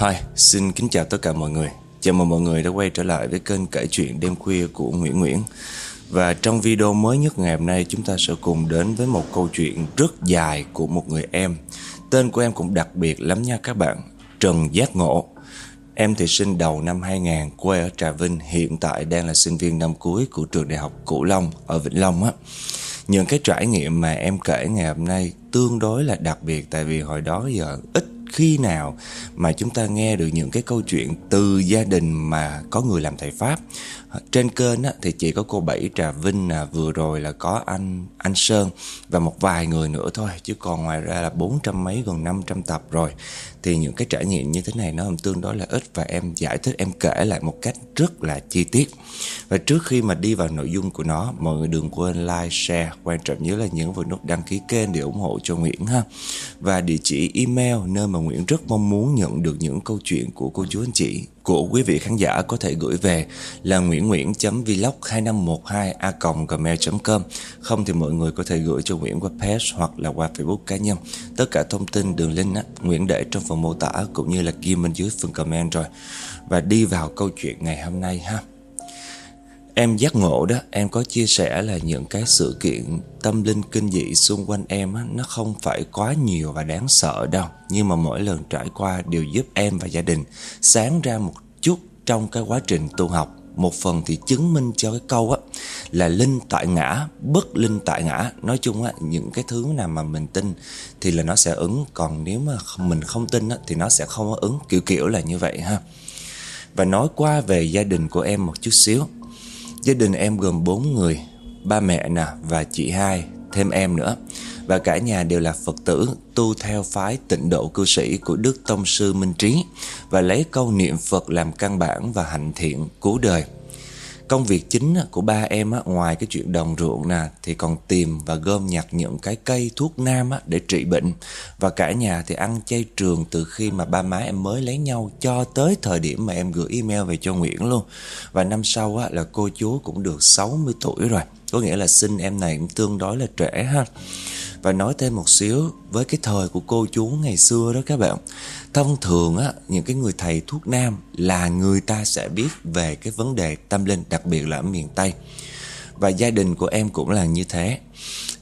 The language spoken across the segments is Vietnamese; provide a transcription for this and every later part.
Hi, xin kính chào tất cả mọi người. Chào mừng mọi người đã quay trở lại với kênh kể chuyện đêm khuya của Nguyễn Nguyễn. Và trong video mới nhất ngày hôm nay chúng ta sẽ cùng đến với một câu chuyện rất dài của một người em. Tên của em cũng đặc biệt lắm nha các bạn Trần Giác Ngộ. Em thì sinh đầu năm 2000 quê ở Trà Vinh Hiện tại đang là sinh viên năm cuối của trường đại học Cửu Long ở Vĩnh Long á. Những cái trải nghiệm mà em kể ngày hôm nay tương đối là đặc biệt tại vì hồi đó giờ ít khi nào mà chúng ta nghe được những cái câu chuyện từ gia đình mà có người làm thầy Pháp. Trên kênh á, thì chỉ có cô Bảy Trà Vinh là Vừa rồi là có anh anh Sơn Và một vài người nữa thôi Chứ còn ngoài ra là bốn trăm mấy gần 500 tập rồi. Thì những cái trải nghiệm như thế này Nó tương đối là ít Và em giải thích em kể lại một cách rất là chi tiết. Và trước khi mà đi vào nội dung của nó Mọi người đừng quên like, share Quan trọng nhất là nhấn vào nút đăng ký kênh Để ủng hộ cho Nguyễn ha. Và địa chỉ email Nơi mà Nguyễn rất mong muốn nhận được những câu chuyện của cô chú anh chị của quý vị khán giả có thể gửi về là nguyễn nguyễn vlog 2512 a gmail.com không thì mọi người có thể gửi cho Nguyễn qua page hoặc là qua Facebook cá nhân. Tất cả thông tin đường link á, Nguyễn để trong phần mô tả cũng như là ghi bên dưới phần comment rồi. Và đi vào câu chuyện ngày hôm nay ha. Em giác ngộ đó, em có chia sẻ là những cái sự kiện tâm linh kinh dị xung quanh em á, nó không phải quá nhiều và đáng sợ đâu. Nhưng mà mỗi lần trải qua đều giúp em và gia đình sáng ra một chút trong cái quá trình tu học. Một phần thì chứng minh cho cái câu á là linh tại ngã, bất linh tại ngã. Nói chung á, những cái thứ nào mà mình tin thì là nó sẽ ứng. Còn nếu mà mình không tin á, thì nó sẽ không có ứng. Kiểu kiểu là như vậy ha. Và nói qua về gia đình của em một chút xíu Gia đình em gồm 4 người, Ba mẹ nè và chị hai, Thêm em nữa. Và cả nhà đều là Phật tử, Tu theo phái tịnh độ cư sĩ Của Đức Tông Sư Minh Trí Và lấy câu niệm Phật làm căn bản Và hạnh thiện cứu đời. Công việc chính của ba em ngoài cái chuyện đồng ruộng nè, thì còn tìm và gom nhặt những cái cây thuốc nam để trị bệnh. Và cả nhà thì ăn chay trường từ khi mà ba má em mới lấy nhau cho tới thời điểm mà em gửi email về cho Nguyễn luôn. Và năm sau là cô chú cũng được 60 tuổi rồi. Có nghĩa là sinh em này cũng tương đối là trẻ ha. Và nói thêm một xíu với cái thời của cô chú ngày xưa đó các bạn Thông thường á, những cái người thầy thuốc nam là người ta sẽ biết về cái vấn đề tâm linh đặc biệt là ở miền Tây. Và gia đình của em cũng là như thế.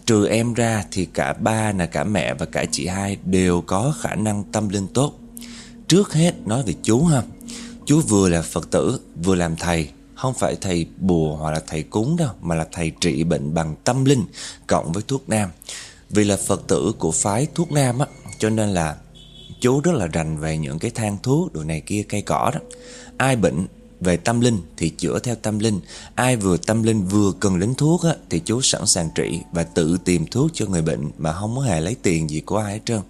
Trừ em ra thì cả ba là cả mẹ và cả chị hai đều có khả năng tâm linh tốt. Trước hết nói về chú ha. Chú vừa là Phật tử vừa làm thầy. Không phải thầy bùa hoặc là thầy cúng đâu Mà là thầy trị bệnh bằng tâm linh Cộng với thuốc nam. Vì là Phật tử của phái thuốc nam á Cho nên là chú rất là rành về những cái thang thuốc đồ này kia cây cỏ đó. Ai bệnh về tâm linh thì chữa theo tâm linh. Ai vừa tâm linh vừa cần đến thuốc á, thì chú sẵn sàng trị Và tự tìm thuốc cho người bệnh mà không có hề lấy tiền gì của ai hết trơn.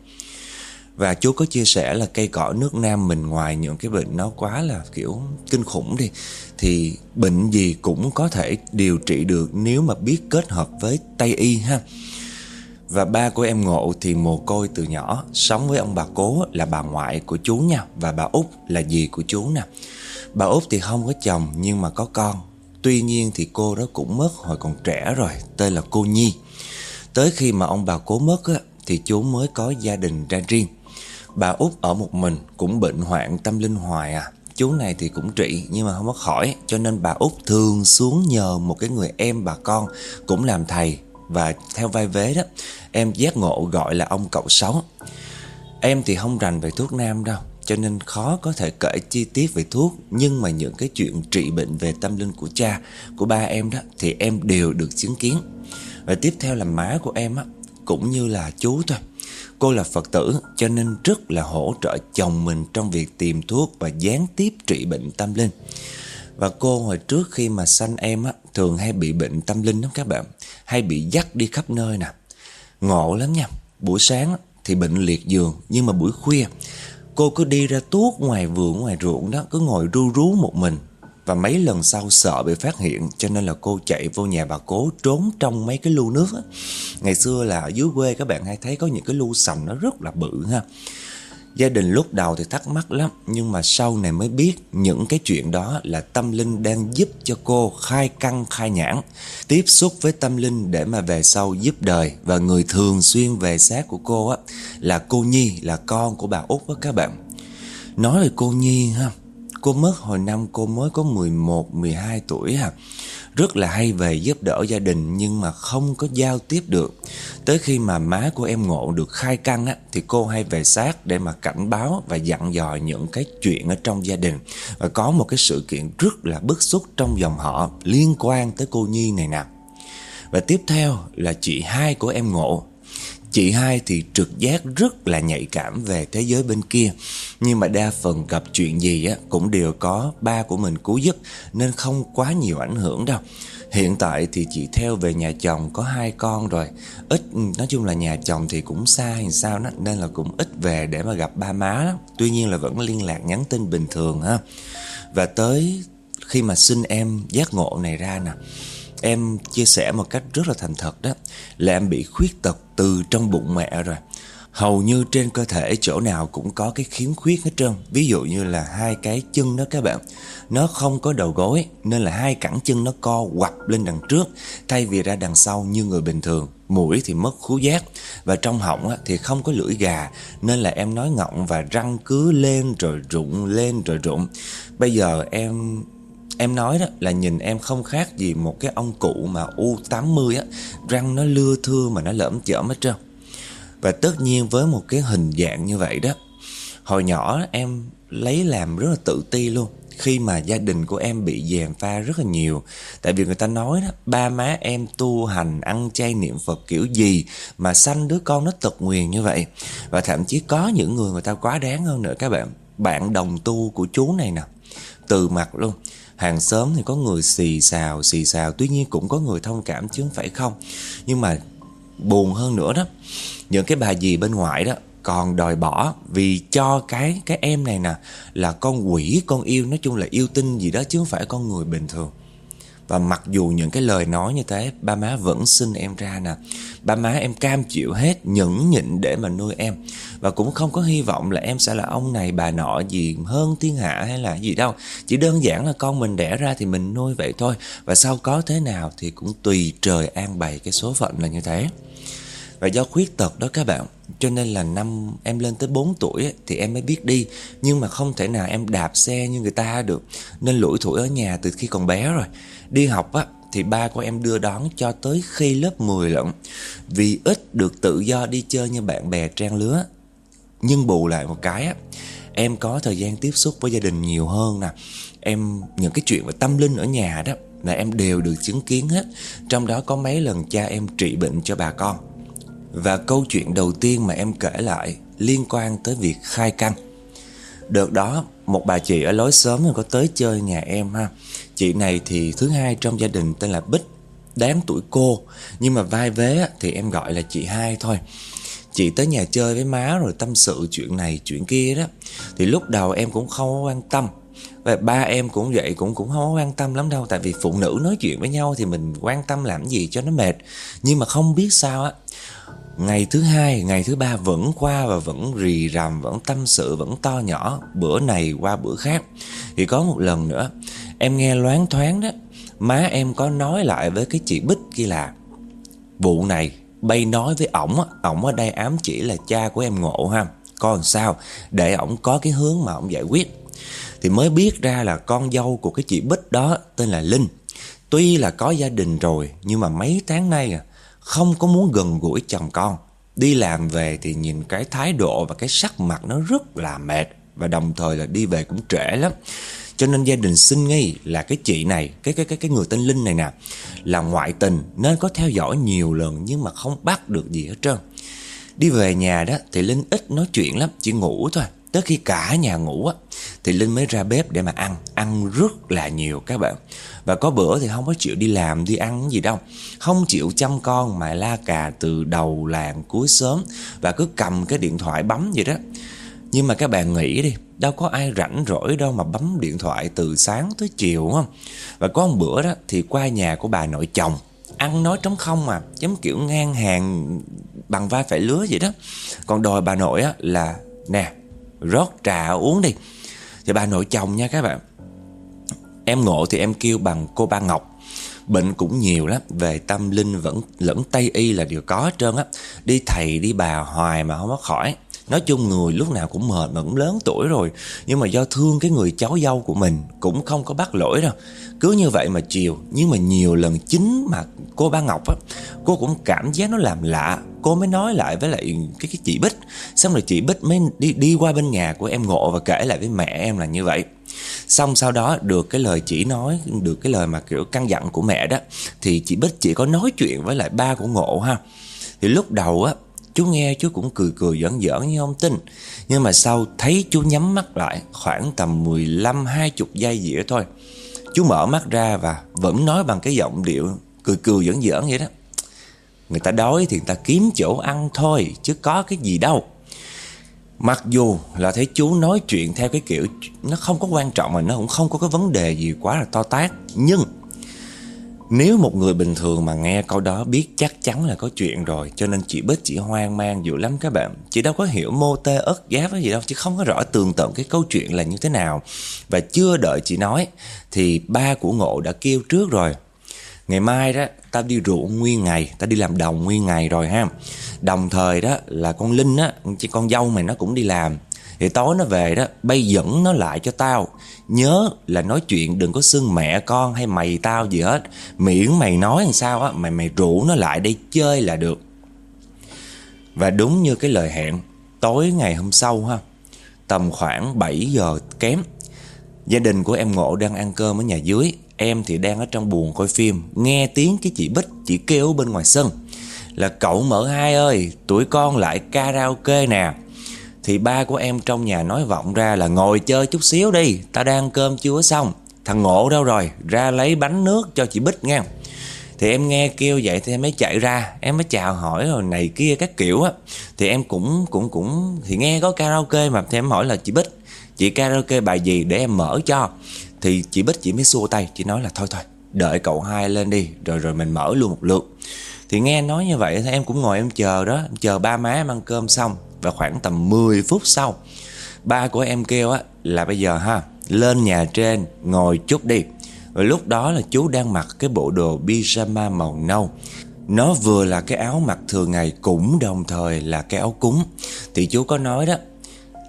Và chú có chia sẻ là cây cỏ nước Nam mình ngoài những cái bệnh nó quá là kiểu kinh khủng đi Thì bệnh gì cũng có thể điều trị được nếu mà biết kết hợp với Tây Y ha và ba của em Ngộ thì mồ côi từ nhỏ. Sống với ông bà cố là bà ngoại của chú nha. Và bà út là dì của chú nè. Bà út thì không có chồng nhưng mà có con. Tuy nhiên thì cô đó cũng mất hồi còn trẻ rồi Tên là cô Nhi. Tới khi mà ông bà cố mất á, Thì chú mới có gia đình ra riêng. Bà út ở một mình Cũng bệnh hoạn tâm linh hoài à. Chú này thì cũng trị nhưng mà không có khỏi Cho nên bà út thường xuống nhờ một cái người em bà con Cũng làm thầy và theo vai vế đó, Em giác ngộ gọi là ông cậu sáu Em thì không rành về thuốc nam đâu, Cho nên khó có thể kể chi tiết về thuốc. Nhưng mà những cái chuyện trị bệnh về tâm linh của cha, Của ba em đó, Thì em đều được chứng kiến. Và tiếp theo là má của em á, Cũng như là chú thôi. Cô là Phật tử, cho nên rất là hỗ trợ chồng mình trong việc tìm thuốc và gián tiếp trị bệnh tâm linh. Và cô hồi trước khi mà sanh em á, thường hay bị bệnh tâm linh lắm các bạn. Hay bị dắt đi khắp nơi nè. Ngộ lắm nha. Buổi sáng thì bệnh liệt giường, nhưng mà buổi khuya cô cứ đi ra tuốt ngoài vườn ngoài ruộng đó, cứ ngồi ru rú một mình. Và mấy lần sau sợ bị phát hiện cho nên là cô chạy vô nhà bà cố trốn trong mấy cái lu nước á. Ngày xưa là ở dưới quê các bạn hay thấy có những cái lu sành nó rất là bự ha. Gia đình lúc đầu thì thắc mắc lắm, Nhưng mà sau này mới biết Những cái chuyện đó là tâm linh đang giúp cho cô khai căn, khai nhãn, Tiếp xúc với tâm linh để mà về sau giúp đời. Và người thường xuyên về xác của cô á, Là cô Nhi, là con của bà Út á các bạn. Nói về cô Nhi ha Cô mất hồi năm cô mới có 11, 12 tuổi à rất là hay về giúp đỡ gia đình nhưng mà không có giao tiếp được. Tới khi mà má của em ngộ được khai căn á, thì cô hay về sát để mà cảnh báo và dặn dò những cái chuyện ở trong gia đình. Và có một cái sự kiện rất là bức xúc trong dòng họ liên quan tới cô Nhi này nè. Và tiếp theo là chị hai của em ngộ Chị hai thì trực giác rất là nhạy cảm về thế giới bên kia. Nhưng mà đa phần gặp chuyện gì á cũng đều có ba của mình cứu giúp Nên không quá nhiều ảnh hưởng đâu. Hiện tại thì chị theo về nhà chồng có hai con rồi. Ít, nói chung là nhà chồng thì cũng xa hay sao đó Nên là cũng ít về để mà gặp ba má đó. Tuy nhiên là vẫn liên lạc nhắn tin bình thường ha. Và tới khi mà sinh em giác ngộ này ra nè Em chia sẻ một cách rất là thành thật đó, Là em bị khuyết tật từ trong bụng mẹ rồi. Hầu như trên cơ thể chỗ nào cũng có cái khiếm khuyết hết trơn. Ví dụ như là hai cái chân đó các bạn. Nó không có đầu gối, Nên là hai cẳng chân nó co quặp lên đằng trước, Thay vì ra đằng sau như người bình thường. Mũi thì mất khứu giác, Và trong họng thì không có lưỡi gà, Nên là em nói ngọng và răng cứ lên rồi rụng, lên rồi rụng. Bây giờ em Em nói đó là nhìn em không khác gì một cái ông cụ mà U80 á. Răng nó lưa thưa mà nó lởm chởm hết trơn. Và tất nhiên với một cái hình dạng như vậy đó, Hồi nhỏ em lấy làm rất là tự ti luôn. Khi mà gia đình của em bị dèm pha rất là nhiều, Tại vì người ta nói đó, Ba má em tu hành, ăn chay niệm Phật kiểu gì Mà sanh đứa con nó tật nguyền như vậy. Và thậm chí có những người người ta quá đáng hơn nữa các bạn. Bạn đồng tu của chú này nè, Từ mặt luôn. Hàng xóm thì có người xì xào xì xào. Tuy nhiên cũng có người thông cảm chứ không phải không. Nhưng mà buồn hơn nữa đó, Những cái bà dì bên ngoài đó còn đòi bỏ vì cho cái cái em này nè là con quỷ, con yêu. Nói chung là yêu tinh gì đó chứ không phải con người bình thường và mặc dù những cái lời nói như thế, Ba má vẫn xin em ra nè. Ba má em cam chịu hết Nhẫn nhịn để mà nuôi em. Và cũng không có hy vọng là em sẽ là ông này, bà nọ gì, hơn thiên hạ hay là gì đâu. Chỉ đơn giản là con mình đẻ ra thì mình nuôi vậy thôi. Và sau có thế nào thì cũng tùy trời an bày cái số phận là như thế. Và do khuyết tật đó các bạn, Cho nên là năm em lên tới 4 tuổi Thì em mới biết đi. Nhưng mà không thể nào em đạp xe như người ta được. Nên lủi thủi ở nhà từ khi còn bé rồi. Đi học á thì ba của em đưa đón cho tới khi lớp 10 lận Vì ít được tự do đi chơi như bạn bè trang lứa Nhưng bù lại một cái á Em có thời gian tiếp xúc với gia đình nhiều hơn nè Em những cái chuyện về tâm linh ở nhà đó Là em đều được chứng kiến hết Trong đó có mấy lần cha em trị bệnh cho bà con và câu chuyện đầu tiên mà em kể lại liên quan tới việc khai căn. Đợt đó, một bà chị ở lối xóm có tới chơi nhà em ha. Chị này thì thứ hai trong gia đình tên là Bích, đáng tuổi cô, nhưng mà vai vế thì em gọi là chị hai thôi. Chị tới nhà chơi với má rồi tâm sự chuyện này chuyện kia đó. Thì lúc đầu em cũng không quan tâm. Và ba em cũng vậy cũng cũng không quan tâm lắm đâu Tại vì phụ nữ nói chuyện với nhau thì mình quan tâm làm gì cho nó mệt Nhưng mà không biết sao á Ngày thứ hai, ngày thứ ba vẫn qua và vẫn rì rầm, vẫn tâm sự, vẫn to nhỏ, bữa này qua bữa khác. Thì có một lần nữa, em nghe loáng thoáng đó, má em có nói lại với cái chị Bích kia là Vụ này, bay nói với ổng, ổng ở đây ám chỉ là cha của em ngộ ha. còn sao, để ổng có cái hướng mà ổng giải quyết. Thì mới biết ra là con dâu của cái chị Bích đó tên là Linh. Tuy là có gia đình rồi, nhưng mà mấy tháng nay à, không có muốn gần gũi chồng con. Đi làm về thì nhìn cái thái độ và cái sắc mặt nó rất là mệt và đồng thời là đi về cũng trễ lắm. Cho nên gia đình xin nghi là cái chị này, cái cái cái cái người tên Linh này nè là ngoại tình nên có theo dõi nhiều lần nhưng mà không bắt được gì hết trơn. Đi về nhà đó thì Linh ít nói chuyện lắm, chỉ ngủ thôi. Tới khi cả nhà ngủ á Thì Linh mới ra bếp để mà ăn Ăn rất là nhiều các bạn Và có bữa thì không có chịu đi làm đi ăn gì đâu Không chịu chăm con Mà la cà từ đầu làng cuối sớm Và cứ cầm cái điện thoại bấm vậy đó nhưng mà các bạn nghĩ đi, Đâu có ai rảnh rỗi đâu mà bấm điện thoại từ sáng tới chiều không? Và có một bữa đó thì qua nhà của bà nội chồng, Ăn nói trống không mà Giống kiểu ngang hàng bằng vai phải lứa vậy đó. Còn đòi bà nội á là, Nè, rót trà uống đi. Thì bà nội chồng nha các bạn, Em ngộ thì em kêu bằng cô ba Ngọc. Bệnh cũng nhiều lắm, Về tâm linh vẫn, lẫn Tây Y là điều có hết trơn á. Đi thầy, đi bà hoài mà không có khỏi. Nói chung người lúc nào cũng mệt mà cũng lớn tuổi rồi. Nhưng mà do thương cái người cháu dâu của mình Cũng không có bắt lỗi đâu. Cứ như vậy mà chiều Nhưng mà nhiều lần chính mà cô ba Ngọc á Cô cũng cảm giác nó làm lạ. Cô mới nói lại với lại cái, cái chị Bích. Xong rồi chị Bích mới đi, đi qua bên nhà của em Ngộ Và kể lại với mẹ em là như vậy. Xong sau đó được cái lời chỉ nói Được cái lời mà kiểu căn dặn của mẹ đó Thì chị Bích chỉ có nói chuyện với lại ba của Ngộ ha. Thì lúc đầu á Chú nghe, chú cũng cười cười giỡn giỡn như không tin. Nhưng mà sau thấy chú nhắm mắt lại, Khoảng tầm 15-20 giây dĩa thôi, Chú mở mắt ra và vẫn nói bằng cái giọng điệu Cười cười giỡn giỡn vậy đó. Người ta đói thì người ta kiếm chỗ ăn thôi, Chứ có cái gì đâu. Mặc dù là thấy chú nói chuyện theo cái kiểu, Nó không có quan trọng mà nó cũng không có cái vấn đề gì quá là to tát, Nhưng nếu một người bình thường mà nghe câu đó biết chắc chắn là có chuyện rồi, Cho nên chị Bích chỉ hoang mang dữ lắm các bạn. Chị đâu có hiểu mô tê, ớt giá cái gì đâu Chị không có rõ tường tận cái câu chuyện là như thế nào. Và chưa đợi chị nói, Thì ba của Ngộ đã kêu trước rồi. Ngày mai đó, tao đi ruộng nguyên ngày, Tao đi làm đồng nguyên ngày rồi ha. Đồng thời đó là con Linh á con dâu mày nó cũng đi làm. Thì tối nó về đó, Bay dẫn nó lại cho tao. Nhớ là nói chuyện đừng có xưng mẹ con hay mày tao gì hết. Miễn mày nói làm sao á, Mày mày rủ nó lại đây chơi là được. Và đúng như cái lời hẹn, Tối ngày hôm sau ha, Tầm khoảng 7 giờ kém, Gia đình của em Ngộ đang ăn cơm ở nhà dưới. Em thì đang ở trong buồng coi phim, Nghe tiếng cái chị Bích, chị kêu bên ngoài sân. Là cậu mở hai ơi Tuổi con lại karaoke nè. Thì ba của em trong nhà nói vọng ra là, Ngồi chơi chút xíu đi, Tao đang cơm chưa xong. Thằng Ngộ đâu rồi? Ra lấy bánh nước cho chị Bích nghe. thì em nghe kêu vậy thì em mới chạy ra. Em mới chào hỏi rồi này kia các kiểu á. Thì em cũng cũng cũng, Thì nghe có karaoke mà, Thì em hỏi là, chị Bích, Chị karaoke bài gì để em mở cho? Thì chị Bích chị mới xua tay, Chị nói là, thôi thôi, Đợi cậu hai lên đi, Rồi rồi mình mở luôn một lượt. Thì nghe nói như vậy thì em cũng ngồi em chờ đó, em Chờ ba má em ăn cơm xong. Và khoảng tầm 10 phút sau, Ba của em kêu á, là bây giờ ha, Lên nhà trên, ngồi chút đi. Và lúc đó là chú đang mặc cái bộ đồ pyjama màu nâu. Nó vừa là cái áo mặc thường ngày Cũng đồng thời là cái áo cúng. Thì chú có nói đó,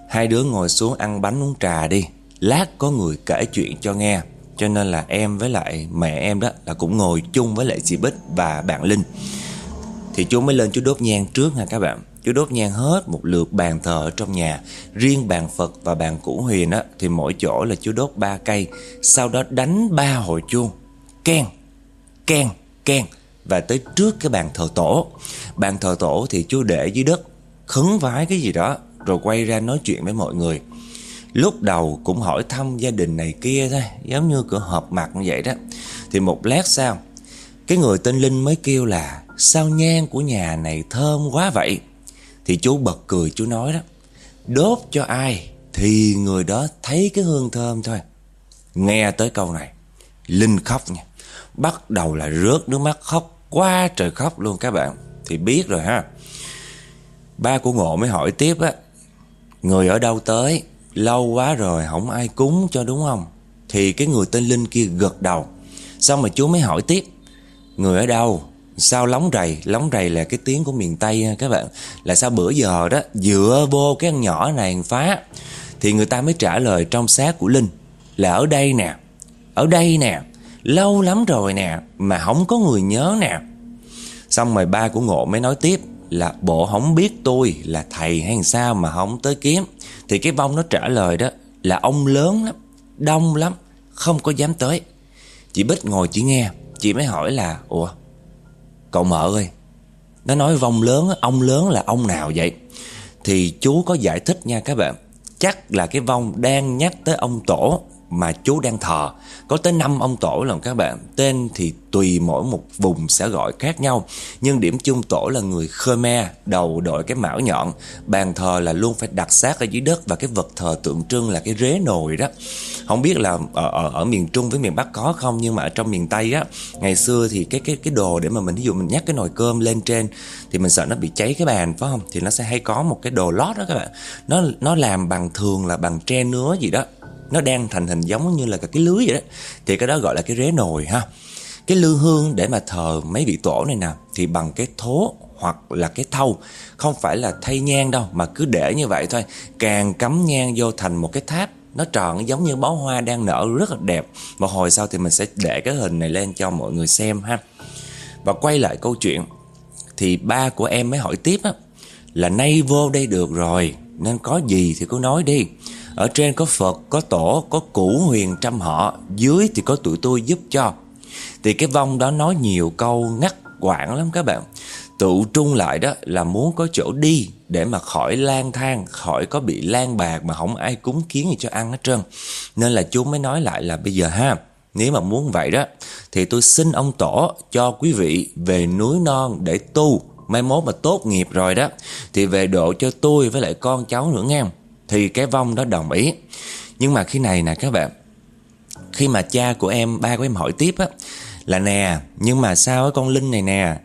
Hai đứa ngồi xuống ăn bánh uống trà đi, Lát có người kể chuyện cho nghe. Cho nên là em với lại mẹ em đó Là cũng ngồi chung với lại chị Bích và bạn Linh. Thì chú mới lên chú đốt nhang trước nha các bạn. Chú đốt nhang hết một lượt bàn thờ ở trong nhà. Riêng bàn Phật và bàn củ huyền á, Thì mỗi chỗ là chú đốt ba cây, Sau đó đánh ba hồi chuông. Keng keng keng. Và tới trước cái bàn thờ tổ. Bàn thờ tổ thì chú để dưới đất, Khấn vái cái gì đó, rồi quay ra nói chuyện với mọi người. Lúc đầu cũng hỏi thăm gia đình này kia thôi, Giống như cửa họp mặt như vậy đó. Thì một lát sau, Cái người tên Linh mới kêu là, Sao nhang của nhà này thơm quá vậy? Thì chú bật cười, chú nói đó, Đốt cho ai Thì người đó thấy cái hương thơm thôi. Nghe tới câu này, Linh khóc nha. Bắt đầu là rớt nước mắt, khóc Quá trời khóc luôn các bạn. Thì biết rồi ha. Ba của Ngộ mới hỏi tiếp á, Người ở đâu tới? Lâu quá rồi không ai cúng cho đúng không? Thì cái người tên Linh kia gật đầu. Xong mà chú mới hỏi tiếp, Người ở đâu? Sao lóng rầy? Lóng rầy là cái tiếng của miền Tây các bạn. Là sao bữa giờ đó Dựa vô cái con nhỏ này phá Thì người ta mới trả lời trong xác của Linh Là ở đây nè Ở đây nè Lâu lắm rồi nè Mà không có người nhớ nè. Xong rồi ba của Ngộ mới nói tiếp là bộ không biết tôi là thầy hay sao mà không tới kiếm? Thì cái bông nó trả lời đó là ông lớn lắm, đông lắm, không có dám tới. Chị Bích ngồi chỉ nghe, chị mới hỏi là Ủa, cậu mợ ơi. Nó nói vong lớn, ông lớn là ông nào vậy? Thì chú có giải thích nha các bạn. Chắc là cái vong đang nhắc tới ông tổ mà chú đang thờ. Có tới 5 ông tổ lần các bạn. Tên thì tùy mỗi một vùng sẽ gọi khác nhau. Nhưng điểm chung tổ là người Khmer Đầu đội cái mão nhọn. Bàn thờ là luôn phải đặt sát ở dưới đất Và cái vật thờ tượng trưng là cái rế nồi đó. Không biết là ở, ở, ở miền Trung với miền Bắc có không Nhưng mà ở trong miền Tây á Ngày xưa thì cái cái cái đồ để mà mình ví dụ mình nhắc cái nồi cơm lên trên Thì mình sợ nó bị cháy cái bàn phải không? Thì nó sẽ hay có một cái đồ lót đó các bạn. Nó nó làm bằng thường là bằng tre nứa gì đó nó đang thành hình giống như là cái lưới vậy đó. Thì cái đó gọi là cái rế nồi ha. Cái lư hương để mà thờ mấy vị tổ này nè, thì bằng cái thố hoặc là cái thau. Không phải là thay nhang đâu, mà cứ để như vậy thôi. Càng cắm nhang vô thành một cái tháp, nó tròn giống như bó hoa đang nở rất là đẹp. Một hồi sau thì mình sẽ để cái hình này lên cho mọi người xem ha. Và quay lại câu chuyện, Thì ba của em mới hỏi tiếp á, Là nay vô đây được rồi, Nên có gì thì cứ nói đi. Ở trên có Phật, có tổ, có củ huyền trăm họ Dưới thì có tụi tôi giúp cho Thì cái vong đó nói nhiều câu ngắt quãng lắm các bạn tụ trung lại đó là muốn có chỗ đi để mà khỏi lang thang, khỏi có bị lang bạc mà không ai cúng kiến gì cho ăn hết trơn. Nên là chú mới nói lại là bây giờ ha, nếu mà muốn vậy đó thì tôi xin ông tổ cho quý vị về núi non để tu. Mai mốt mà tốt nghiệp rồi đó thì về độ cho tôi với lại con cháu nữa nghe. Thì cái vong đó đồng ý. Nhưng mà khi này nè các bạn, khi mà cha của em, ba của em hỏi tiếp á là nè, nhưng mà sao cái con Linh này nè,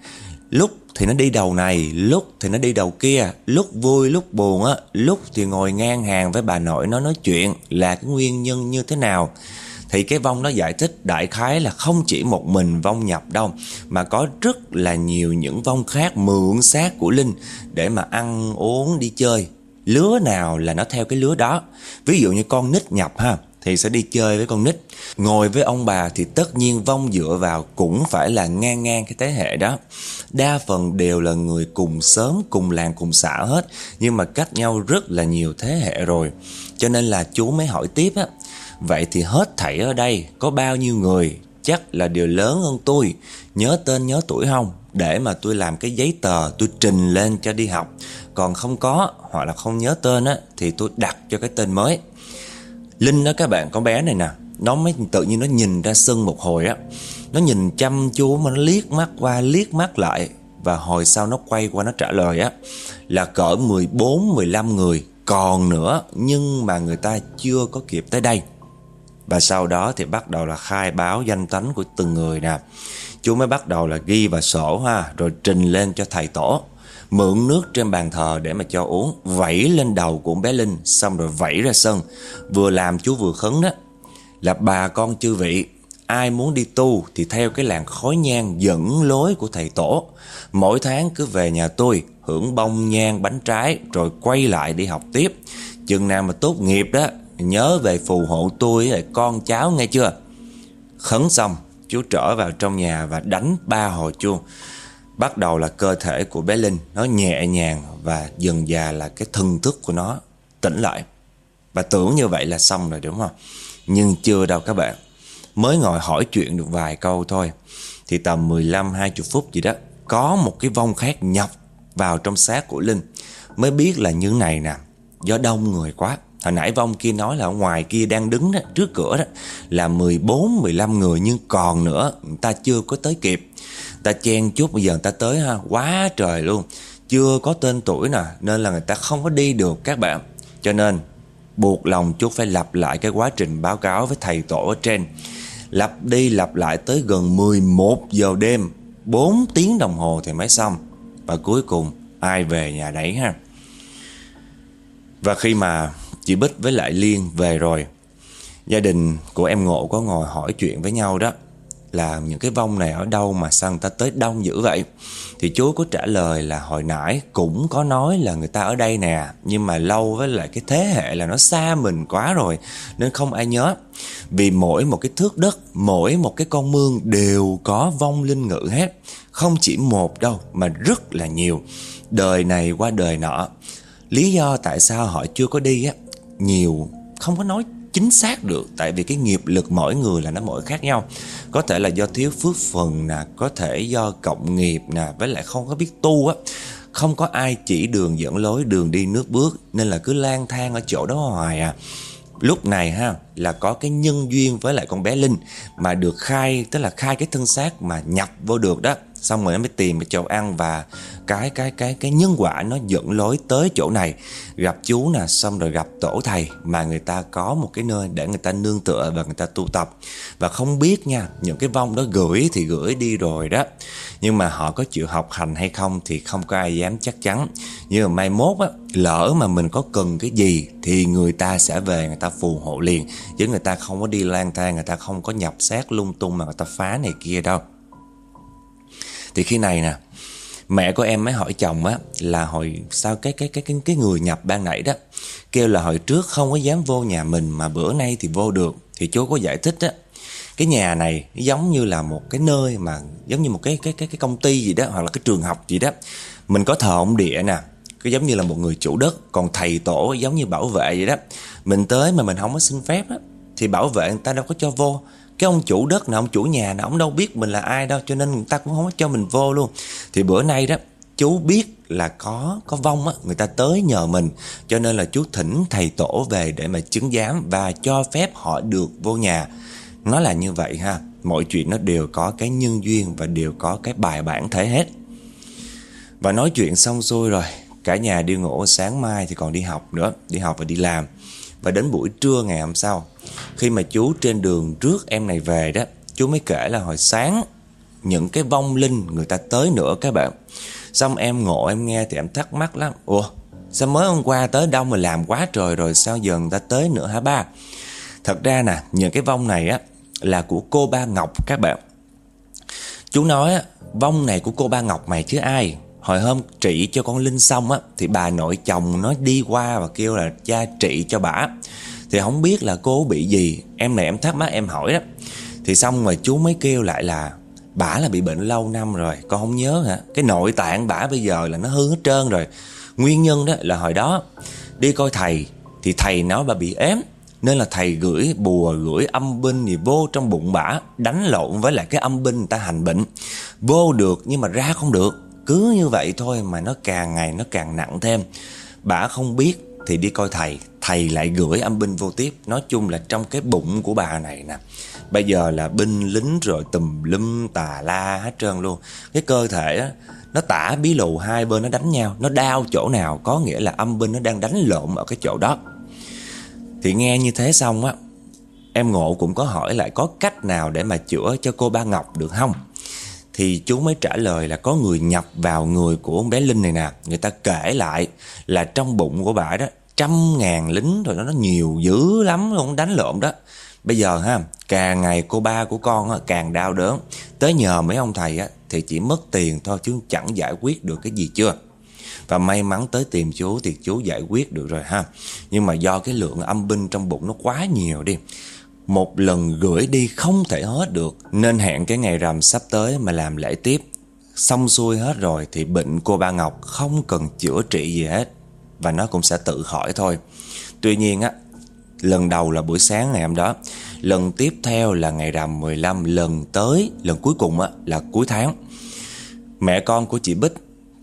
lúc thì nó đi đầu này, lúc thì nó đi đầu kia, lúc vui lúc buồn á, lúc thì ngồi ngang hàng với bà nội nó nói chuyện là cái nguyên nhân như thế nào. Thì cái vong nó giải thích đại khái là không chỉ một mình vong nhập đâu Mà có rất là nhiều những vong khác mượn xác của Linh Để mà ăn uống đi chơi Lứa nào là nó theo cái lứa đó Ví dụ như con nít nhập ha thì sẽ đi chơi với con nít. Ngồi với ông bà thì tất nhiên vong dựa vào cũng phải là ngang ngang cái thế hệ đó. Đa phần đều là người cùng sớm, cùng làng, cùng xã hết, nhưng mà cách nhau rất là nhiều thế hệ rồi. Cho nên là chú mới hỏi tiếp á, vậy thì hết thảy ở đây có bao nhiêu người chắc là điều lớn hơn tôi Nhớ tên nhớ tuổi không Để mà tôi làm cái giấy tờ Tôi trình lên cho đi học còn không có hoặc là không nhớ tên á, Thì tôi đặt cho cái tên mới. Linh đó các bạn, con bé này nè, Nó mới tự nhiên nó nhìn ra sân một hồi á. Nó nhìn chăm chú mà nó liếc mắt qua, liếc mắt lại Và hồi sau nó quay qua nó trả lời á, Là cỡ 14-15 người Còn nữa nhưng mà người ta chưa có kịp tới đây. Và sau đó thì bắt đầu là khai báo danh tánh của từng người nè. Chú mới bắt đầu là ghi vào sổ ha, Rồi trình lên cho thầy tổ mượn nước trên bàn thờ để mà cho uống, vẩy lên đầu của bé Linh, xong rồi vẩy ra sân. Vừa làm chú vừa khấn đó, là bà con chư vị, ai muốn đi tu thì theo cái làng khói nhang dẫn lối của thầy tổ. Mỗi tháng cứ về nhà tôi, hưởng bông nhang bánh trái rồi quay lại đi học tiếp. Chừng nào mà tốt nghiệp đó, nhớ về phù hộ tôi với con cháu nghe chưa? Khấn xong, chú trở vào trong nhà và đánh ba hồi chuông. Bắt đầu là cơ thể của bé Linh Nó nhẹ nhàng và dần dà là cái thân thức của nó tỉnh lại. Và tưởng như vậy là xong rồi đúng không? Nhưng chưa đâu các bạn. Mới ngồi hỏi chuyện được vài câu thôi. Thì tầm 15-20 phút gì đó Có một cái vong khác nhập vào trong xác của Linh. Mới biết là như này nè Do đông người quá. Hồi nãy vong kia nói là ở ngoài kia đang đứng đó, trước cửa đó Là 14-15 người nhưng còn nữa Người ta chưa có tới kịp. Ta chen chút, bây giờ người ta tới ha. Quá trời luôn. Chưa có tên tuổi nè, Nên là người ta không có đi được các bạn. Cho nên, buộc lòng chút phải lặp lại cái quá trình báo cáo với thầy tổ ở trên. Lặp đi lặp lại tới gần 11 giờ đêm 4 tiếng đồng hồ thì mới xong. Và cuối cùng, ai về nhà đấy ha. Và khi mà chị Bích với lại Liên về rồi, Gia đình của em Ngộ có ngồi hỏi chuyện với nhau đó là những cái vong này ở đâu mà sao người ta tới đông dữ vậy? Thì chú có trả lời là hồi nãy cũng có nói là người ta ở đây nè, nhưng mà lâu với lại cái thế hệ là nó xa mình quá rồi, nên không ai nhớ. Vì mỗi một cái thước đất, mỗi một cái con mương đều có vong linh ngự hết, không chỉ một đâu mà rất là nhiều. Đời này qua đời nọ, lý do tại sao họ chưa có đi á, nhiều không có nói chính xác được, tại vì cái nghiệp lực mỗi người là nó mỗi khác nhau có thể là do thiếu phước phần nè, có thể do cộng nghiệp nè, với lại không có biết tu á. Không có ai chỉ đường dẫn lối, đường đi nước bước, nên là cứ lang thang ở chỗ đó hoài à. Lúc này ha, là có cái nhân duyên với lại con bé linh mà được khai, tức là khai cái thân xác mà nhập vô được đó xong rồi nó mới tìm cái chỗ ăn và cái cái cái cái nhân quả nó dẫn lối tới chỗ này. Gặp chú nè, xong rồi gặp tổ thầy mà người ta có một cái nơi để người ta nương tựa và người ta tu tập. Và không biết nha, những cái vong đó gửi thì gửi đi rồi đó. Nhưng mà họ có chịu học hành hay không thì không có ai dám chắc chắn. Nhưng mà mai mốt á, lỡ mà mình có cần cái gì thì người ta sẽ về người ta phù hộ liền. Chứ người ta không có đi lang thang, người ta không có nhập xác lung tung mà người ta phá này kia đâu thì khi này nè, Mẹ của em mới hỏi chồng á, Là hồi sao cái cái cái cái cái người nhập ban nãy đó, Kêu là hồi trước không có dám vô nhà mình Mà bữa nay thì vô được. Thì chú có giải thích á, Cái nhà này giống như là một cái nơi mà, Giống như một cái cái cái cái công ty gì đó, Hoặc là cái trường học gì đó. Mình có thờ ông địa nè, cứ giống như là một người chủ đất, Còn thầy tổ giống như bảo vệ vậy đó. Mình tới mà mình không có xin phép á, Thì bảo vệ người ta đâu có cho vô cái ông chủ đất nào ông chủ nhà nào ông đâu biết mình là ai đâu, cho nên người ta cũng không có cho mình vô luôn. Thì bữa nay đó, chú biết là có có vong á, người ta tới nhờ mình. Cho nên là chú thỉnh thầy tổ về để mà chứng giám và cho phép họ được vô nhà. Nó là như vậy ha, mọi chuyện nó đều có cái nhân duyên và đều có cái bài bản thể hết. Và nói chuyện xong xuôi rồi, cả nhà đi ngủ, sáng mai thì còn đi học nữa, đi học và đi làm. Và đến buổi trưa ngày hôm sau khi mà chú trên đường trước em này về đó, Chú mới kể là hồi sáng, Những cái vong linh người ta tới nữa các bạn. Xong em ngộ em nghe thì em thắc mắc lắm. Ủa, sao mới hôm qua tới đâu mà làm quá trời rồi, Sao giờ người ta tới nữa hả ba? Thật ra nè, những cái vong này á, Là của cô ba Ngọc các bạn. Chú nói á Vong này của cô ba Ngọc mày chứ ai? Hồi hôm trị cho con Linh xong á, Thì bà nội chồng nó đi qua và kêu là cha trị cho bà. Thì không biết là cô bị gì. Em này em thắc mắc, em hỏi đó. Thì xong rồi chú mới kêu lại là, Bả là bị bệnh lâu năm rồi, Con không nhớ hả? Cái nội tạng bả bây giờ là nó hư hết trơn rồi. Nguyên nhân đó là hồi đó, Đi coi thầy, Thì thầy nói bà bị ém Nên là thầy gửi bùa, gửi âm binh gì vô trong bụng bả, Đánh lộn với lại cái âm binh người ta hành bệnh. Vô được nhưng mà ra không được. Cứ như vậy thôi mà nó càng ngày nó càng nặng thêm. Bả không biết thì đi coi thầy. Thầy lại gửi âm binh vô tiếp. Nói chung là trong cái bụng của bà này nè. Bây giờ là binh lính rồi tùm lum tà la hết trơn luôn. Cái cơ thể á, Nó tả bí lù hai bên nó đánh nhau. Nó đau chỗ nào, có nghĩa là âm binh nó đang đánh lộn ở cái chỗ đó. Thì nghe như thế xong á, Em ngộ cũng có hỏi lại có cách nào để mà chữa cho cô ba Ngọc được không? Thì chú mới trả lời là có người nhập vào người của bé Linh này nè. Người ta kể lại là trong bụng của bà đó, Trăm ngàn lính rồi nó nhiều dữ lắm luôn đánh lộn đó. Bây giờ ha, Càng ngày cô ba của con càng đau đớn. Tới nhờ mấy ông thầy á, Thì chỉ mất tiền thôi chứ chẳng giải quyết được cái gì chưa. Và may mắn tới tìm chú thì chú giải quyết được rồi ha. Nhưng mà do cái lượng âm binh trong bụng nó quá nhiều đi một lần gửi đi không thể hết được. Nên hẹn cái ngày rằm sắp tới mà làm lễ tiếp. Xong xuôi hết rồi thì bệnh cô ba Ngọc không cần chữa trị gì hết. Và nó cũng sẽ tự khỏi thôi. Tuy nhiên á Lần đầu là buổi sáng ngày hôm đó. Lần tiếp theo là ngày rằm 15 Lần tới, lần cuối cùng á là cuối tháng. Mẹ con của chị Bích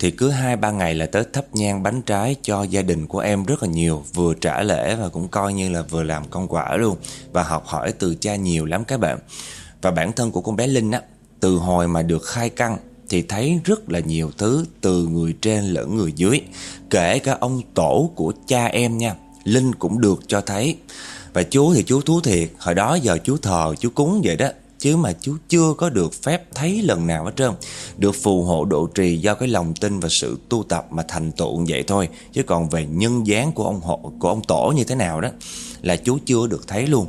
thì cứ hai, ba ngày là tới thắp nhang bánh trái cho gia đình của em rất là nhiều, Vừa trả lễ và cũng coi như là vừa làm công quả luôn Và học hỏi từ cha nhiều lắm các bạn. Và bản thân của con bé Linh á, Từ hồi mà được khai căn thì thấy rất là nhiều thứ từ người trên lẫn người dưới, Kể cả ông tổ của cha em nha, Linh cũng được cho thấy. Và chú thì chú thú thiệt, Hồi đó giờ chú thờ, chú cúng vậy đó chứ mà chú chưa có được phép thấy lần nào hết trơn. Được phù hộ độ trì do cái lòng tin và sự tu tập mà thành tựu vậy thôi. Chứ còn về nhân dáng của ông hộ, của ông tổ như thế nào đó là chú chưa được thấy luôn.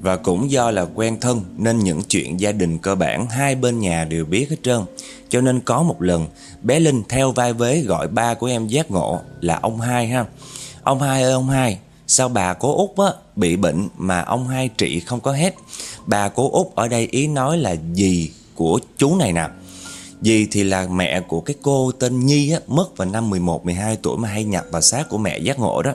Và cũng do là quen thân nên những chuyện gia đình cơ bản hai bên nhà đều biết hết trơn. Cho nên có một lần, bé Linh theo vai vế gọi ba của em giác ngộ là ông hai ha. Ông hai ơi, ông hai. Sao bà cố út á, bị bệnh mà ông hai trị không có hết? Bà cố út ở đây ý nói là dì của chú này nè. Dì thì là mẹ của cái cô tên Nhi á, mất vào năm 11-12 tuổi mà hay nhập vào xác của mẹ giác ngộ đó.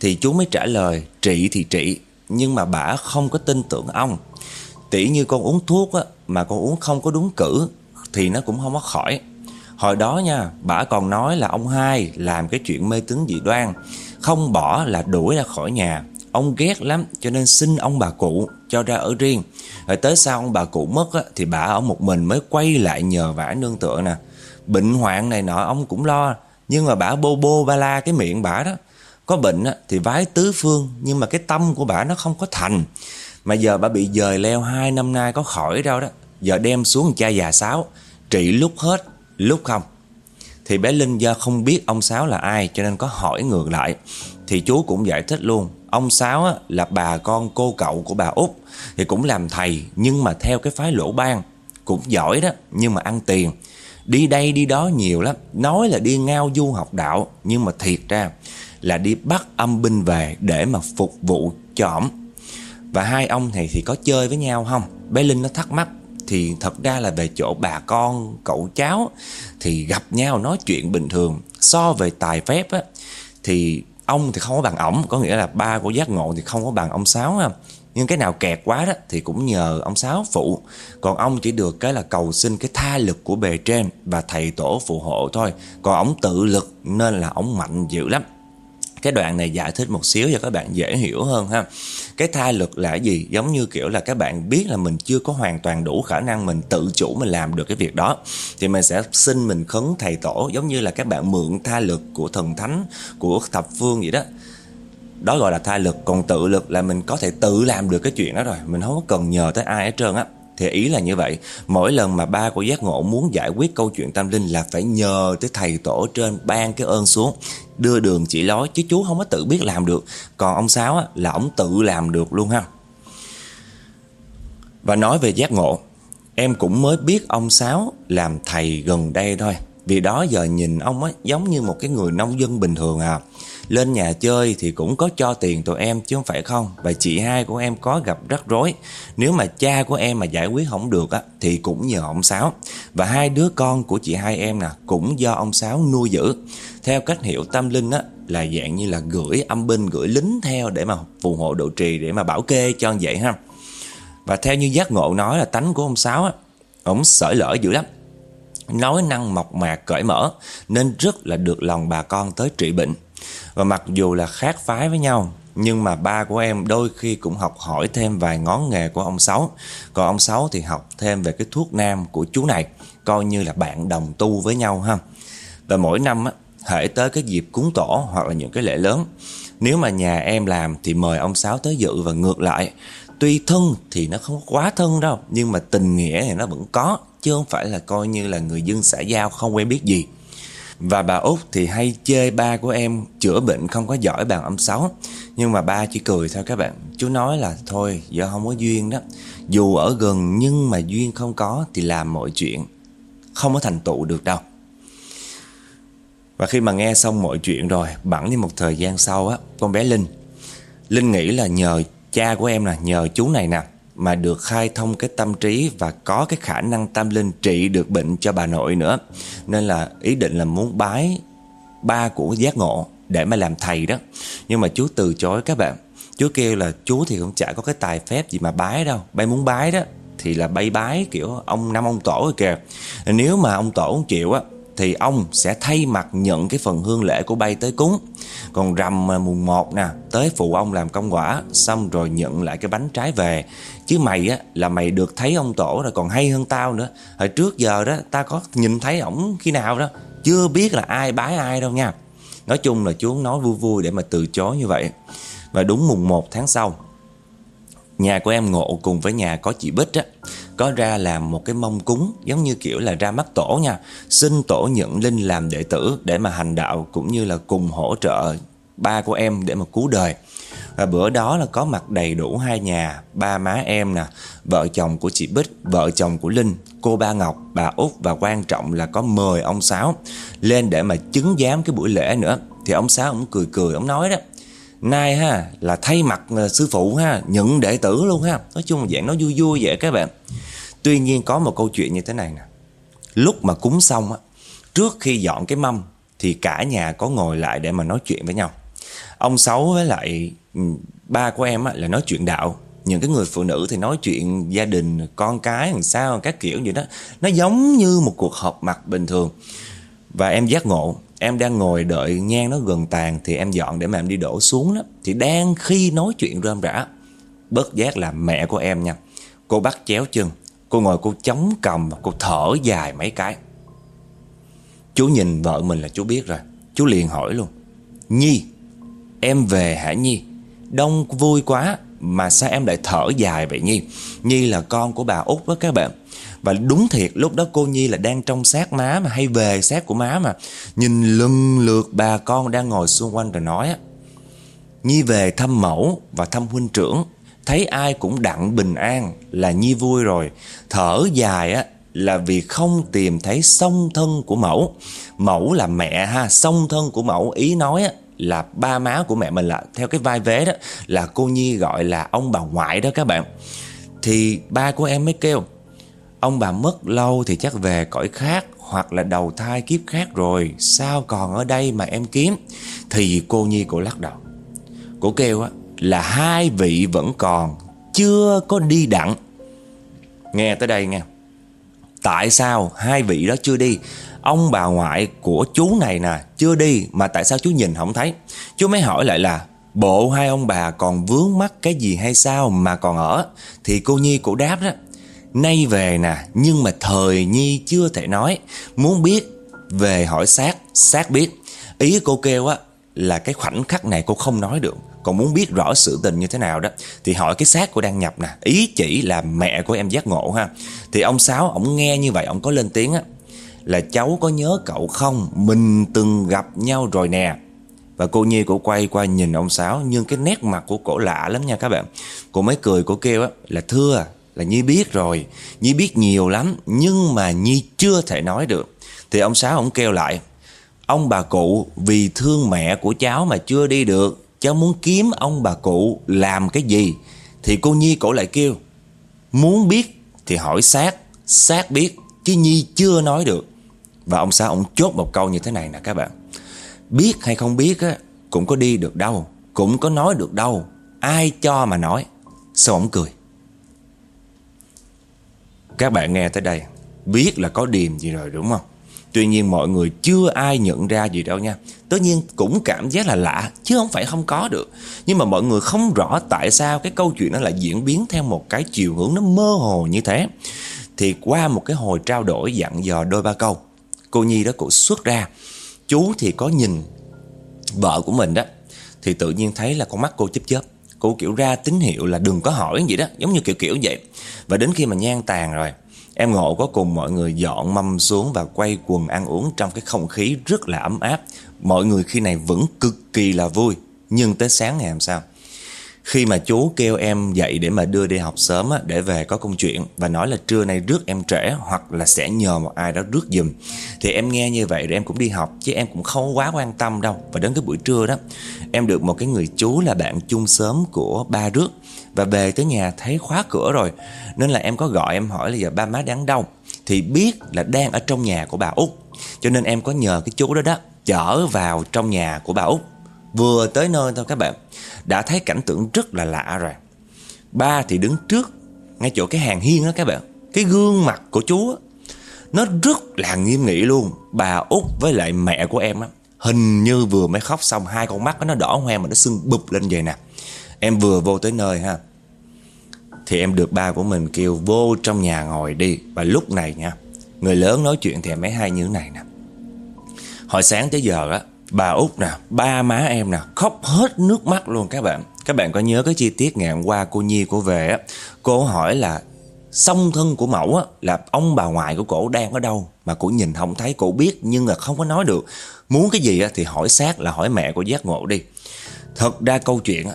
Thì chú mới trả lời trị thì trị Nhưng mà bà không có tin tưởng ông. Tỉ như con uống thuốc á, mà con uống không có đúng cử Thì nó cũng không có khỏi. Hồi đó nha, bà còn nói là ông hai làm cái chuyện mê tín dị đoan không bỏ là đuổi ra khỏi nhà. Ông ghét lắm cho nên xin ông bà cụ cho ra ở riêng. Rồi tới sau ông bà cụ mất á, thì bà ở một mình mới quay lại nhờ vả nương tựa nè. Bệnh hoạn này nọ ông cũng lo Nhưng mà bà bô bô ba la cái miệng bà đó. Có bệnh á, thì vái tứ phương Nhưng mà cái tâm của bà nó không có thành. Mà giờ bà bị dời leo hai năm nay có khỏi đâu đó. Giờ đem xuống cha già sáo Trị lúc hết lúc không thì bé Linh do không biết ông Sáu là ai cho nên có hỏi ngược lại. Thì chú cũng giải thích luôn Ông Sáu á, là bà con cô cậu của bà út Thì cũng làm thầy Nhưng mà theo cái phái lỗ ban Cũng giỏi đó nhưng mà ăn tiền. Đi đây đi đó nhiều lắm Nói là đi ngao du học đạo Nhưng mà thiệt ra là đi bắt âm binh về Để mà phục vụ cho ổng Và hai ông này thì có chơi với nhau không? Bé Linh nó thắc mắc. Thì thật ra là về chỗ bà con, Cậu cháu Thì gặp nhau nói chuyện bình thường. So về tài phép á, Thì ông thì không có bằng ổng, Có nghĩa là ba của giác ngộ thì không có bằng ông Sáu ha. Nhưng cái nào kẹt quá đó thì cũng nhờ ông Sáu phụ. Còn ông chỉ được cái là cầu xin cái tha lực của bề trên Và thầy tổ phù hộ thôi. Còn ông tự lực nên là ông mạnh dữ lắm. Cái đoạn này giải thích một xíu cho các bạn dễ hiểu hơn ha cái thai lực là gì? Giống như kiểu là các bạn biết là mình chưa có hoàn toàn đủ khả năng mình tự chủ mình làm được cái việc đó, thì mình sẽ xin mình khấn thầy tổ, giống như là các bạn mượn thai lực của thần thánh, của thập phương vậy đó. Đó gọi là thai lực còn tự lực là mình có thể tự làm được cái chuyện đó rồi. Mình không có cần nhờ tới ai hết trơn á thì ý là như vậy. Mỗi lần mà ba của giác ngộ muốn giải quyết câu chuyện tâm linh Là phải nhờ tới thầy tổ trên ban cái ơn xuống. Đưa đường chỉ lối Chứ chú không có tự biết làm được. Còn ông Sáu á, là ông tự làm được luôn ha. Và nói về giác ngộ Em cũng mới biết ông Sáu làm thầy gần đây thôi. Vì đó giờ nhìn ông á, giống như một cái người nông dân bình thường à. Lên nhà chơi thì cũng có cho tiền tụi em chứ không phải không. Và chị hai của em có gặp rắc rối. Nếu mà cha của em mà giải quyết không được á, Thì cũng nhờ ông Sáu. Và hai đứa con của chị hai em nè, Cũng do ông Sáu nuôi giữ. Theo cách hiểu tâm linh á, Là dạng như là gửi âm binh, Gửi lính theo để mà phù hộ độ trì, Để mà bảo kê cho vậy ha. Và theo như giác ngộ nói là tánh của ông Sáu á, Ông sởi lỡ dữ lắm nói năng mộc mạc cởi mở nên rất là được lòng bà con tới trị bệnh. Và mặc dù là khác phái với nhau nhưng mà ba của em đôi khi cũng học hỏi thêm vài ngón nghề của ông Sáu. Còn ông Sáu thì học thêm về cái thuốc nam của chú này Coi như là bạn đồng tu với nhau ha. Và mỗi năm á, hãy tới cái dịp cúng tổ hoặc là những cái lễ lớn Nếu mà nhà em làm thì mời ông Sáu tới dự và ngược lại. Tuy thân thì nó không quá thân đâu Nhưng mà tình nghĩa thì nó vẫn có. Chứ không phải là coi như là người dân xã giao không quen biết gì. Và bà Út thì hay chê ba của em chữa bệnh không có giỏi bằng ông Sáu Nhưng mà ba chỉ cười thôi các bạn. Chú nói là thôi, do không có duyên đó. Dù ở gần nhưng mà duyên không có thì làm mọi chuyện Không có thành tựu được đâu. Và khi mà nghe xong mọi chuyện rồi, Bẵng đi một thời gian sau á, Con bé Linh. Linh nghĩ là nhờ cha của em nè, Nhờ chú này nè mà được khai thông cái tâm trí và có cái khả năng tâm linh trị được bệnh cho bà nội nữa. Nên là ý định là muốn bái ba của giác ngộ để mà làm thầy đó. Nhưng mà chú từ chối các bạn. Chú kêu là chú thì cũng chả có cái tài phép gì mà bái đâu. Bay muốn bái đó thì là bay bái kiểu ông năm ông tổ rồi kìa. Nếu mà ông tổ không chịu á thì ông sẽ thay mặt nhận cái phần hương lễ của bay tới cúng. Còn rằm mùng 1 nè, tới phụ ông làm công quả, xong rồi nhận lại cái bánh trái về. Chứ mày á là mày được thấy ông tổ rồi còn hay hơn tao nữa. Hồi trước giờ đó ta có nhìn thấy ổng khi nào đó, chưa biết là ai bái ai đâu nha. Nói chung là chú nói vui vui để mà từ chối như vậy. Và đúng mùng 1 tháng sau, nhà của em Ngộ cùng với nhà có chị Bích á có ra làm một cái mông cúng, giống như kiểu là ra mắt tổ nha. Xin tổ nhận linh làm đệ tử để mà hành đạo cũng như là cùng hỗ trợ ba của em để mà cứu đời. Và bữa đó là có mặt đầy đủ hai nhà, ba má em nè, vợ chồng của chị Bích, vợ chồng của Linh, cô ba Ngọc, bà Út và quan trọng là có mời ông Sáu lên để mà chứng giám cái buổi lễ nữa. Thì ông Sáu ông cười cười, ông nói đó nay ha, là thay mặt ờ, sư phụ ha nhận đệ tử luôn ha. Nói chung là dạng nó vui vui vậy các bạn. Tuy nhiên có một câu chuyện như thế này nè. Lúc mà cúng xong á, trước khi dọn cái mâm, thì cả nhà có ngồi lại để mà nói chuyện với nhau. Ông sáu với lại ừ, ba của em á, là nói chuyện đạo. Những cái người phụ nữ thì nói chuyện gia đình, con cái, làm sao, các kiểu vậy đó. Nó giống như một cuộc họp mặt bình thường. Và em giác ngộ Em đang ngồi đợi nhang nó gần tàn Thì em dọn để mà em đi đổ xuống đó. Thì đang khi nói chuyện rơm rã Bất giác là mẹ của em nha. Cô bắt chéo chân, Cô ngồi cô chống cầm và cô thở dài mấy cái. Chú nhìn vợ mình là chú biết rồi, Chú liền hỏi luôn. Nhi, Em về hả Nhi? Đông vui quá, Mà sao em lại thở dài vậy Nhi? Nhi là con của bà út đó các bạn và đúng thiệt lúc đó cô Nhi là đang trong xác má mà hay về xác của má mà Nhìn lưng lượt bà con đang ngồi xung quanh rồi nói á Nhi về thăm mẫu và thăm huynh trưởng Thấy ai cũng đặng bình an là Nhi vui rồi Thở dài á là vì không tìm thấy song thân của mẫu. Mẫu là mẹ ha, song thân của mẫu ý nói á, là ba má của mẹ mình là theo cái vai vế đó là cô Nhi gọi là ông bà ngoại đó các bạn. Thì ba của em mới kêu Ông bà mất lâu thì chắc về cõi khác Hoặc là đầu thai kiếp khác rồi. Sao còn ở đây mà em kiếm? Thì cô Nhi cổ lắc đầu. Cổ kêu á, là hai vị vẫn còn, Chưa có đi đặng. Nghe tới đây nghe. Tại sao hai vị đó chưa đi? Ông bà ngoại của chú này nè, Chưa đi mà tại sao chú nhìn không thấy? Chú mới hỏi lại là, Bộ hai ông bà còn vướng mắc cái gì hay sao mà còn ở? Thì cô Nhi cổ đáp đó Nay về nè, Nhưng mà thời Nhi chưa thể nói. Muốn biết, về hỏi xác Xác biết. Ý cô kêu á, là cái khoảnh khắc này cô không nói được. Còn muốn biết rõ sự tình như thế nào đó, Thì hỏi cái xác cô đang nhập nè. Ý chỉ là mẹ của em giác ngộ ha. Thì ông Sáu ổng nghe như vậy, Ông có lên tiếng á, Là cháu có nhớ cậu không? Mình từng gặp nhau rồi nè. Và cô Nhi cổ quay qua nhìn ông Sáu, Nhưng cái nét mặt của cổ lạ lắm nha các bạn. Cô mới cười cổ kêu á, là thưa là Nhi biết rồi. Nhi biết nhiều lắm, Nhưng mà Nhi chưa thể nói được. Thì ông Sáu ông kêu lại, Ông bà cụ, vì thương mẹ của cháu mà chưa đi được, Cháu muốn kiếm ông bà cụ làm cái gì? Thì cô Nhi cổ lại kêu, Muốn biết thì hỏi xác Xác biết, chứ Nhi chưa nói được. Và ông Sáu ông chốt một câu như thế này nè các bạn. Biết hay không biết á, Cũng có đi được đâu, Cũng có nói được đâu. Ai cho mà nói? Sao ông cười? Các bạn nghe tới đây, Biết là có điềm gì rồi, đúng không? Tuy nhiên mọi người chưa ai nhận ra gì đâu nha. Tất nhiên cũng cảm giác là lạ, Chứ không phải không có được. Nhưng mà mọi người không rõ tại sao Cái câu chuyện nó lại diễn biến theo một cái chiều hướng Nó mơ hồ như thế. Thì qua một cái hồi trao đổi dặn dò đôi ba câu, Cô Nhi đó cũng xuất ra, Chú thì có nhìn vợ của mình đó. Thì tự nhiên thấy là con mắt cô chớp chớp. Cô kiểu ra tín hiệu là đừng có hỏi gì đó Giống như kiểu kiểu vậy Và đến khi mà nhan tàn rồi Em Ngộ có cùng mọi người dọn mâm xuống và quay quần ăn uống trong cái không khí rất là ấm áp. Mọi người khi này vẫn cực kỳ là vui. Nhưng tới sáng ngày hôm sau, khi mà chú kêu em dậy để mà đưa đi học sớm á, để về có công chuyện và nói là trưa nay rước em trễ hoặc là sẽ nhờ một ai đó rước giùm thì em nghe như vậy rồi em cũng đi học chứ em cũng không quá quan tâm đâu. Và đến cái buổi trưa đó em được một cái người chú là bạn chung sớm của ba rước và về tới nhà thấy khóa cửa rồi. Nên là em có gọi em hỏi là giờ ba má đang đâu? Thì biết là đang ở trong nhà của bà út. Cho nên em có nhờ cái chú đó đó chở vào trong nhà của bà út. Vừa tới nơi thôi các bạn. Đã thấy cảnh tượng rất là lạ rồi. Ba thì đứng trước, Ngay chỗ cái hàng hiên đó các bạn. Cái gương mặt của chú Nó rất là nghiêm nghị luôn. Bà út với lại mẹ của em á, Hình như vừa mới khóc xong, Hai con mắt nó đỏ hoe mà nó sưng bụp lên vậy nè. Em vừa vô tới nơi ha, Thì em được ba của mình kêu vô trong nhà ngồi đi. Và lúc này nha, Người lớn nói chuyện thì em mấy hai như thế này nè. Hồi sáng tới giờ á Bà út nè, ba má em nè, khóc hết nước mắt luôn các bạn. Các bạn có nhớ cái chi tiết ngày hôm qua cô Nhi cô về á, cô hỏi là song thân của mẫu á, là ông bà ngoại của cổ đang ở đâu mà cổ nhìn không thấy, cổ biết nhưng là không có nói được. Muốn cái gì á, thì hỏi xác là hỏi mẹ của giác ngộ đi. Thật ra câu chuyện á,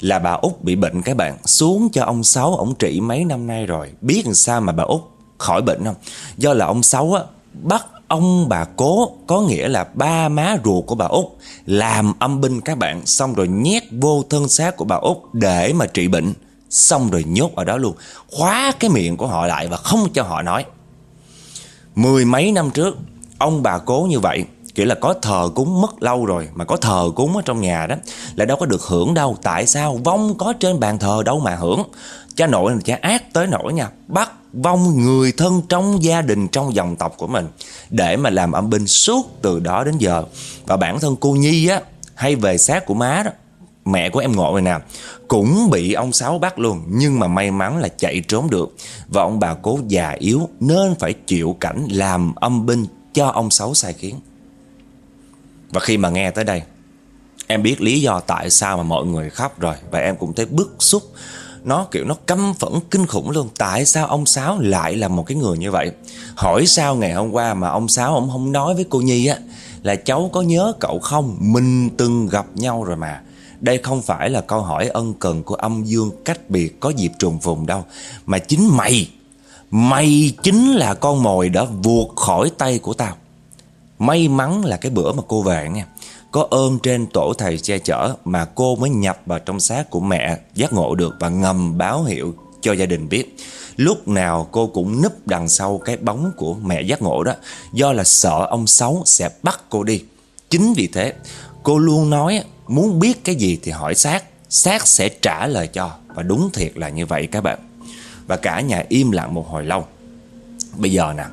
là bà út bị bệnh các bạn xuống cho ông Sáu ổng trị mấy năm nay rồi biết làm sao mà bà út khỏi bệnh không do là ông Sáu á bắt ông bà cố, có nghĩa là ba má ruột của bà út, làm âm binh các bạn, xong rồi nhét vô thân xác của bà út để mà trị bệnh. Xong rồi nhốt ở đó luôn. Khóa cái miệng của họ lại và không cho họ nói. Mười mấy năm trước, ông bà cố như vậy, kiểu là có thờ cúng mất lâu rồi, mà có thờ cúng ở trong nhà đó, là đâu có được hưởng đâu. Tại sao? Vong có trên bàn thờ đâu mà hưởng. Cha nội là cha ác tới nỗi nha, bắt vong người thân trong gia đình, trong dòng tộc của mình, để mà làm âm binh suốt từ đó đến giờ. Và bản thân cô nhi á, hay về xác của má đó, mẹ của em ngộ này nè, cũng bị ông sáu bắt luôn, nhưng mà may mắn là chạy trốn được. Và ông bà cố già yếu, nên phải chịu cảnh làm âm binh cho ông sáu sai khiến. Và khi mà nghe tới đây, em biết lý do tại sao mà mọi người khóc rồi. Và em cũng thấy bức xúc nó, kiểu, nó căm phẫn, kinh khủng luôn. Tại sao ông sáu lại là một cái người như vậy? Hỏi sao ngày hôm qua mà ông sáu ông không nói với cô nhi á, là cháu có nhớ cậu không? Mình từng gặp nhau rồi mà. Đây không phải là câu hỏi ân cần của âm dương cách biệt có dịp trùng vùng đâu, mà chính mày Mày chính là con mồi đã vuột khỏi tay của tao. May mắn là cái bữa mà cô về nha có ơn trên tổ thầy che chở Mà cô mới nhập vào trong xác của mẹ, Giác ngộ được và ngầm báo hiệu cho gia đình biết. Lúc nào cô cũng núp đằng sau cái bóng của mẹ giác ngộ đó, Do là sợ ông Sáu sẽ bắt cô đi. Chính vì thế, cô luôn nói, muốn biết cái gì thì hỏi xác Xác sẽ trả lời cho. Và đúng thiệt là như vậy các bạn. Và cả nhà im lặng một hồi lâu. Bây giờ nè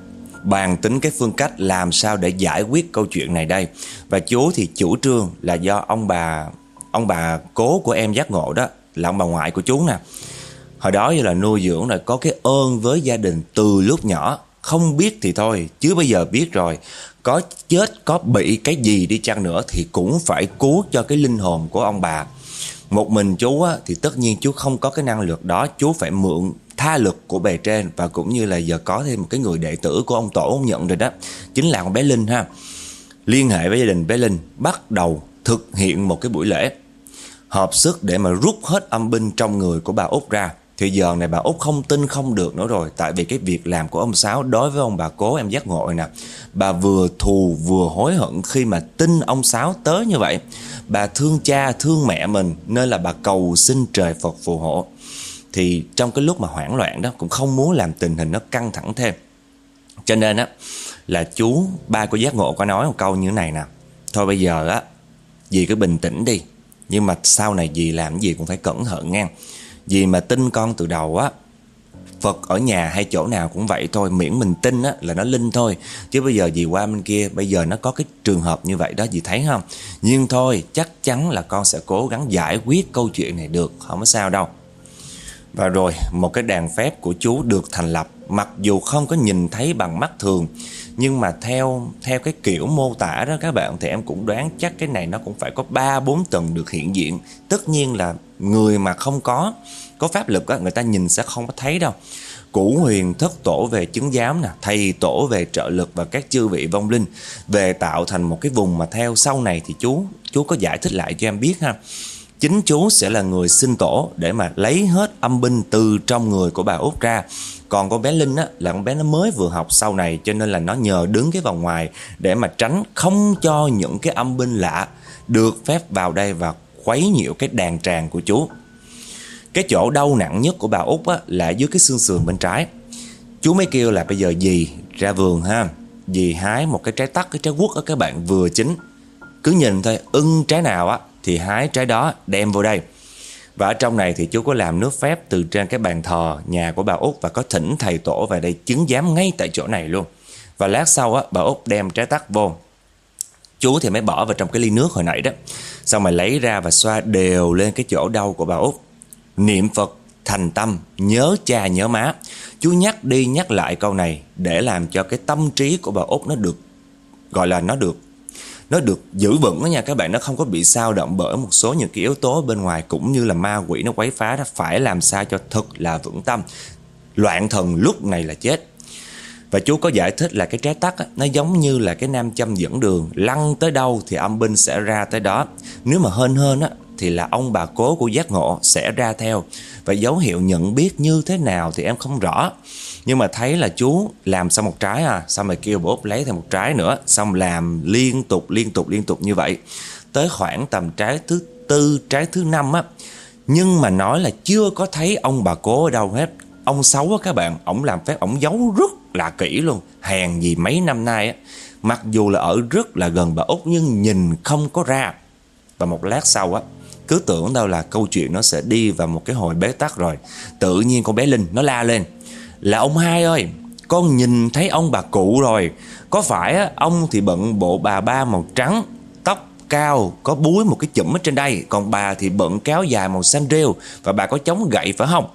bàn tính cái phương cách làm sao để giải quyết câu chuyện này đây. Và chú thì chủ trương là do ông bà ông bà cố của em giác ngộ đó là ông bà ngoại của chú nè. Hồi đó như là nuôi dưỡng rồi có cái ơn với gia đình từ lúc nhỏ. Không biết thì thôi chứ bây giờ biết rồi. Có chết có bị cái gì đi chăng nữa thì cũng phải cứu cho cái linh hồn của ông bà. Một mình chú á, thì tất nhiên chú không có cái năng lực đó. Chú phải mượn tha lực của bề trên và cũng như là giờ có thêm một cái người đệ tử của ông tổ ông nhận rồi đó. Chính là con bé linh ha. Liên hệ với gia đình bé linh, bắt đầu thực hiện một cái buổi lễ. Hợp sức để mà rút hết âm binh trong người của bà út ra. Thì giờ này bà út không tin không được nữa rồi, tại vì cái việc làm của ông sáu đối với ông bà cố em giác ngộ nè. Bà vừa thù vừa hối hận khi mà tin ông sáu tới như vậy. Bà thương cha, thương mẹ mình, nên là bà cầu xin trời phật phù hộ thì trong cái lúc mà hoảng loạn đó cũng không muốn làm tình hình nó căng thẳng thêm. Cho nên á là chú ba của giác ngộ có nói một câu như thế này nè. Thôi bây giờ á dì cứ bình tĩnh đi nhưng mà sau này dì làm gì cũng phải cẩn thận nha dì mà tin con từ đầu á Phật ở nhà hay chỗ nào cũng vậy thôi Miễn mình tin á, là nó linh thôi. Chứ bây giờ dì qua bên kia Bây giờ nó có cái trường hợp như vậy đó Dì thấy không? Nhưng thôi chắc chắn là con sẽ cố gắng giải quyết câu chuyện này được Không có sao đâu và rồi một cái đàn phép của chú được thành lập Mặc dù không có nhìn thấy bằng mắt thường Nhưng mà theo theo cái kiểu mô tả đó các bạn Thì em cũng đoán chắc cái này nó cũng phải có 3-4 tầng được hiện diện. Tất nhiên là người mà không có Có pháp lực đó, người ta nhìn sẽ không có thấy đâu. Củ huyền thất tổ về chứng giám nè Thầy tổ về trợ lực và các chư vị vong linh Về tạo thành một cái vùng mà theo sau này thì chú Chú có giải thích lại cho em biết ha chính chú sẽ là người sinh tổ để mà lấy hết âm binh từ trong người của bà út ra. Còn con bé linh á, là con bé nó mới vừa học sau này, cho nên là nó nhờ đứng cái vòng ngoài để mà tránh không cho những cái âm binh lạ được phép vào đây và quấy nhiễu cái đàn tràng của chú. Cái chỗ đau nặng nhất của bà út á, là dưới cái xương sườn bên trái. Chú mới kêu là bây giờ gì ra vườn ha, dì hái một cái trái tắc, cái trái quất á các bạn vừa chín cứ nhìn thôi, ưng trái nào á thì hái trái đó đem vô đây và ở trong này thì chú có làm nước phép từ trên cái bàn thờ nhà của bà Út và có thỉnh thầy tổ về đây chứng giám ngay tại chỗ này luôn. Và lát sau á, bà Út đem trái tắc vô. Chú thì mới bỏ vào trong cái ly nước hồi nãy đó. Xong rồi lấy ra và xoa đều lên cái chỗ đau của bà Út. Niệm Phật thành tâm, nhớ cha nhớ má. Chú nhắc đi nhắc lại câu này để làm cho cái tâm trí của bà Út nó được gọi là nó được nó được giữ vững đó nha các bạn. Nó không có bị sao động bởi một số những cái yếu tố bên ngoài cũng như là ma quỷ nó quấy phá. Nó phải làm sao cho thật là vững tâm. Loạn thần lúc này là chết. Và chú có giải thích là cái trái tắc á, nó giống như là cái nam châm dẫn đường lăn tới đâu thì âm binh sẽ ra tới đó. Nếu mà hên hên á thì là ông bà cố của giác ngộ sẽ ra theo. Và dấu hiệu nhận biết như thế nào thì em không rõ nhưng mà thấy là chú làm xong một trái à xong rồi kêu bố lấy thêm một trái nữa, xong làm liên tục liên tục liên tục như vậy. Tới khoảng tầm trái thứ tư, trái thứ năm á. Nhưng mà nói là chưa có thấy ông bà cố ở đâu hết. Ông xấu á các bạn, ổng làm phép ổng giấu rất là kỹ luôn, hèn gì mấy năm nay á. Mặc dù là ở rất là gần bà út nhưng nhìn không có ra. Và một lát sau á, cứ tưởng đâu là câu chuyện nó sẽ đi vào một cái hồi bế tắc rồi. Tự nhiên con bé linh nó la lên là ông hai ơi con nhìn thấy ông bà cụ rồi. Có phải á, ông thì bận bộ bà ba màu trắng tóc cao có búi một cái chụm ở trên đây còn bà thì bận kéo dài màu xanh rêu và bà có chống gậy phải không?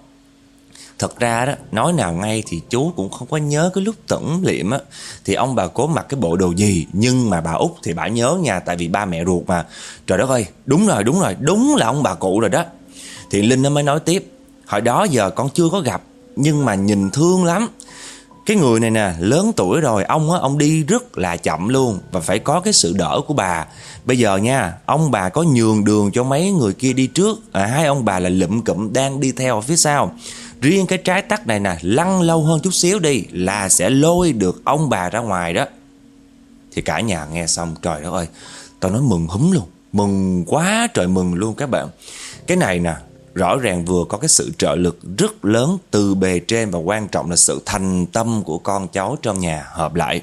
Thật ra đó nói nào ngay thì chú cũng không có nhớ cái lúc tẩn liệm á. Thì ông bà cố mặc cái bộ đồ gì nhưng mà bà út thì bà nhớ nha tại vì ba mẹ ruột mà. Trời đất ơi đúng rồi đúng rồi đúng là ông bà cụ rồi đó. Thì linh nó mới nói tiếp hồi đó giờ con chưa có gặp nhưng mà nhìn thương lắm. Cái người này nè lớn tuổi rồi ông á ông đi rất là chậm luôn và phải có cái sự đỡ của bà. Bây giờ nha ông bà có nhường đường cho mấy người kia đi trước. À, hai ông bà là lụm cụm đang đi theo ở phía sau. Riêng cái trái tắc này nè Lăn lâu hơn chút xíu đi Là sẽ lôi được ông bà ra ngoài đó. Thì cả nhà nghe xong Trời đất ơi Tao nói mừng húm luôn. Mừng quá trời mừng luôn các bạn. Cái này nè rõ ràng vừa có cái sự trợ lực rất lớn từ bề trên và quan trọng là sự thành tâm của con cháu trong nhà hợp lại.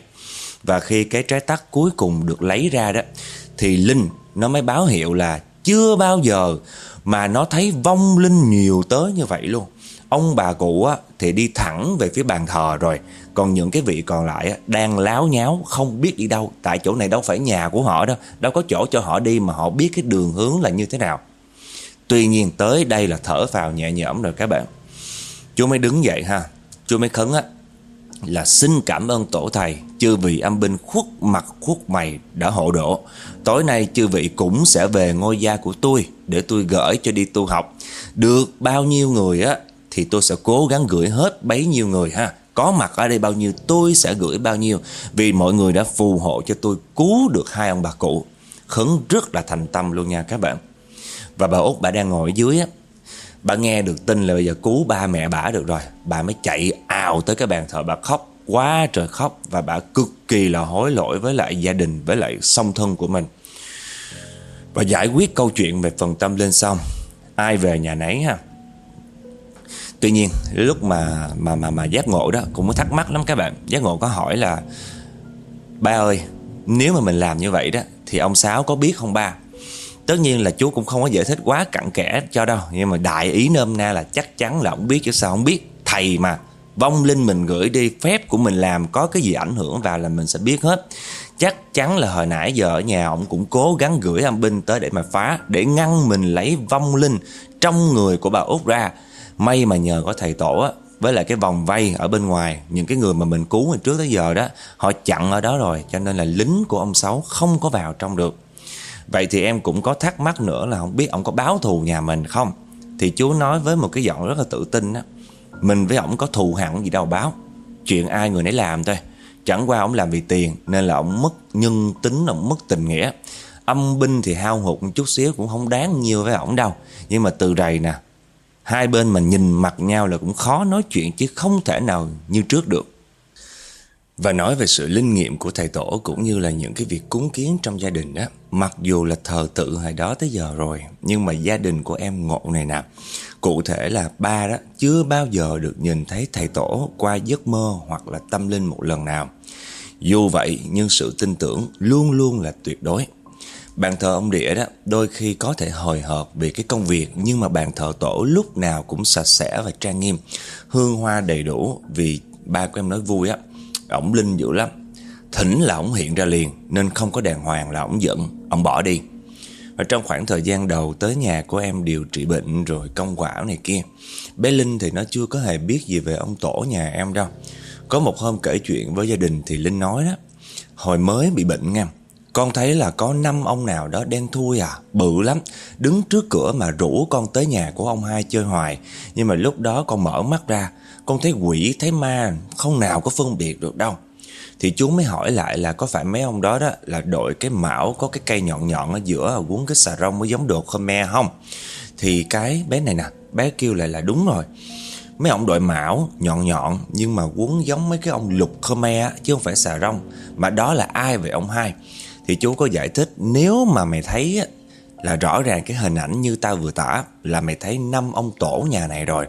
Và khi cái trái tắc cuối cùng được lấy ra đó thì Linh nó mới báo hiệu là chưa bao giờ mà nó thấy vong linh nhiều tới như vậy luôn. Ông bà cụ á, thì đi thẳng về phía bàn thờ rồi Còn những cái vị còn lại á, đang láo nháo không biết đi đâu Tại chỗ này đâu phải nhà của họ đâu Đâu có chỗ cho họ đi mà họ biết cái đường hướng là như thế nào Tuy nhiên tới đây là thở vào nhẹ nhõm rồi các bạn. Chú mới đứng dậy ha. Chú mới khấn á, Là xin cảm ơn tổ thầy, Chư vị âm binh khuất mặt khuất mày đã hộ độ. Tối nay chư vị cũng sẽ về ngôi gia của tôi Để tôi gửi cho đi tu học. Được bao nhiêu người á, Thì tôi sẽ cố gắng gửi hết bấy nhiêu người ha. Có mặt ở đây bao nhiêu, tôi sẽ gửi bao nhiêu. Vì mọi người đã phù hộ cho tôi cứu được hai ông bà cụ. Khấn rất là thành tâm luôn nha các bạn và bà út bà đang ngồi ở dưới á Bà nghe được tin là bây giờ cứu ba mẹ bà được rồi Bà mới chạy ào tới cái bàn thờ bà khóc Quá trời khóc Và bà cực kỳ là hối lỗi với lại gia đình Với lại song thân của mình Và giải quyết câu chuyện về phần tâm linh xong Ai về nhà nấy ha Tuy nhiên lúc mà mà mà mà giác ngộ đó cũng thắc mắc lắm các bạn. Giác ngộ có hỏi là ba ơi, nếu mà mình làm như vậy đó thì ông Sáu có biết không ba? Tất nhiên là chú cũng không có giải thích quá cặn kẽ cho đâu, Nhưng mà đại ý nôm na là chắc chắn là ông biết chứ sao không biết. Thầy mà, Vong linh mình gửi đi, Phép của mình làm có cái gì ảnh hưởng vào là mình sẽ biết hết. Chắc chắn là hồi nãy giờ ở nhà ông cũng cố gắng gửi âm binh tới để mà phá, Để ngăn mình lấy vong linh trong người của bà Út ra. May mà nhờ có thầy tổ á, với lại cái vòng vây ở bên ngoài, những cái người mà mình cứu hồi trước tới giờ đó, họ chặn ở đó rồi, cho nên là lính của ông sáu không có vào trong được. Vậy thì em cũng có thắc mắc nữa là không biết ông có báo thù nhà mình không? Thì chú nói với một cái giọng rất là tự tin á. Mình với ông có thù hẳn gì đâu báo. Chuyện ai người nấy làm thôi. Chẳng qua ông làm vì tiền Nên là ông mất nhân tính, ông mất tình nghĩa. Âm binh thì hao hụt một chút xíu Cũng không đáng nhiều với ổng đâu. Nhưng mà từ rầy nè Hai bên mà nhìn mặt nhau là cũng khó nói chuyện Chứ không thể nào như trước được và nói về sự linh nghiệm của thầy tổ cũng như là những cái việc cúng kiến trong gia đình á. Mặc dù là thờ tự hồi đó tới giờ rồi, Nhưng mà gia đình của em ngộ này nè. Cụ thể là ba đó chưa bao giờ được nhìn thấy thầy tổ qua giấc mơ hoặc là tâm linh một lần nào. Dù vậy, nhưng sự tin tưởng luôn luôn là tuyệt đối. Bàn thờ ông địa đó đôi khi có thể hồi hộp vì cái công việc, Nhưng mà bàn thờ tổ lúc nào cũng sạch sẽ và trang nghiêm, Hương hoa đầy đủ. Vì ba của em nói vui á Ổng linh dữ lắm. Thỉnh là ổng hiện ra liền, Nên không có đàng hoàng là ổng giận. Ổng bỏ đi. Và trong khoảng thời gian đầu tới nhà của em điều trị bệnh Rồi công quả này kia, Bé Linh thì nó chưa có hề biết gì về ông tổ nhà em đâu. Có một hôm kể chuyện với gia đình Thì Linh nói đó, Hồi mới bị bệnh nha con thấy là có năm ông nào đó đen thui à Bự lắm. Đứng trước cửa mà rủ con tới nhà của ông hai chơi hoài, Nhưng mà lúc đó con mở mắt ra con thấy quỷ, thấy ma, Không nào có phân biệt được đâu. Thì chú mới hỏi lại là có phải mấy ông đó đó Là đội cái mão có cái cây nhọn nhọn ở giữa à, Quấn cái xà rông mới giống đồ Khmer không? Thì cái bé này nè, Bé kêu lại là đúng rồi. Mấy ông đội mão, nhọn nhọn, Nhưng mà quấn giống mấy cái ông lục Khmer Chứ không phải xà rông Mà đó là ai vậy ông hai? Thì chú có giải thích, Nếu mà mày thấy là rõ ràng cái hình ảnh như ta vừa tả, Là mày thấy năm ông tổ nhà này rồi.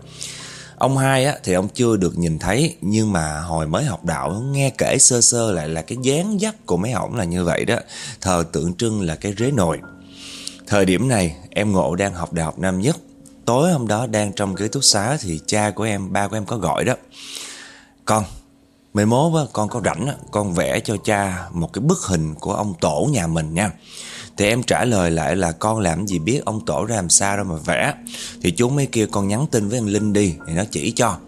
Ông hai á, thì ông chưa được nhìn thấy Nhưng mà hồi mới học đạo Nghe kể sơ sơ lại là cái dáng dấp của mấy ổng là như vậy đó. Thờ tượng trưng là cái rế nồi. Thời điểm này em Ngộ đang học đại học năm nhất. Tối hôm đó đang trong ký túc xá Thì cha của em, ba của em có gọi đó. Con, mấy mốt á, con có rảnh á, Con vẽ cho cha một cái bức hình của ông tổ nhà mình nha thì em trả lời lại là, con làm gì biết, ông tổ ra làm sao đâu mà vẽ. Thì chú mới kêu con nhắn tin với anh Linh đi. Thì nó chỉ cho.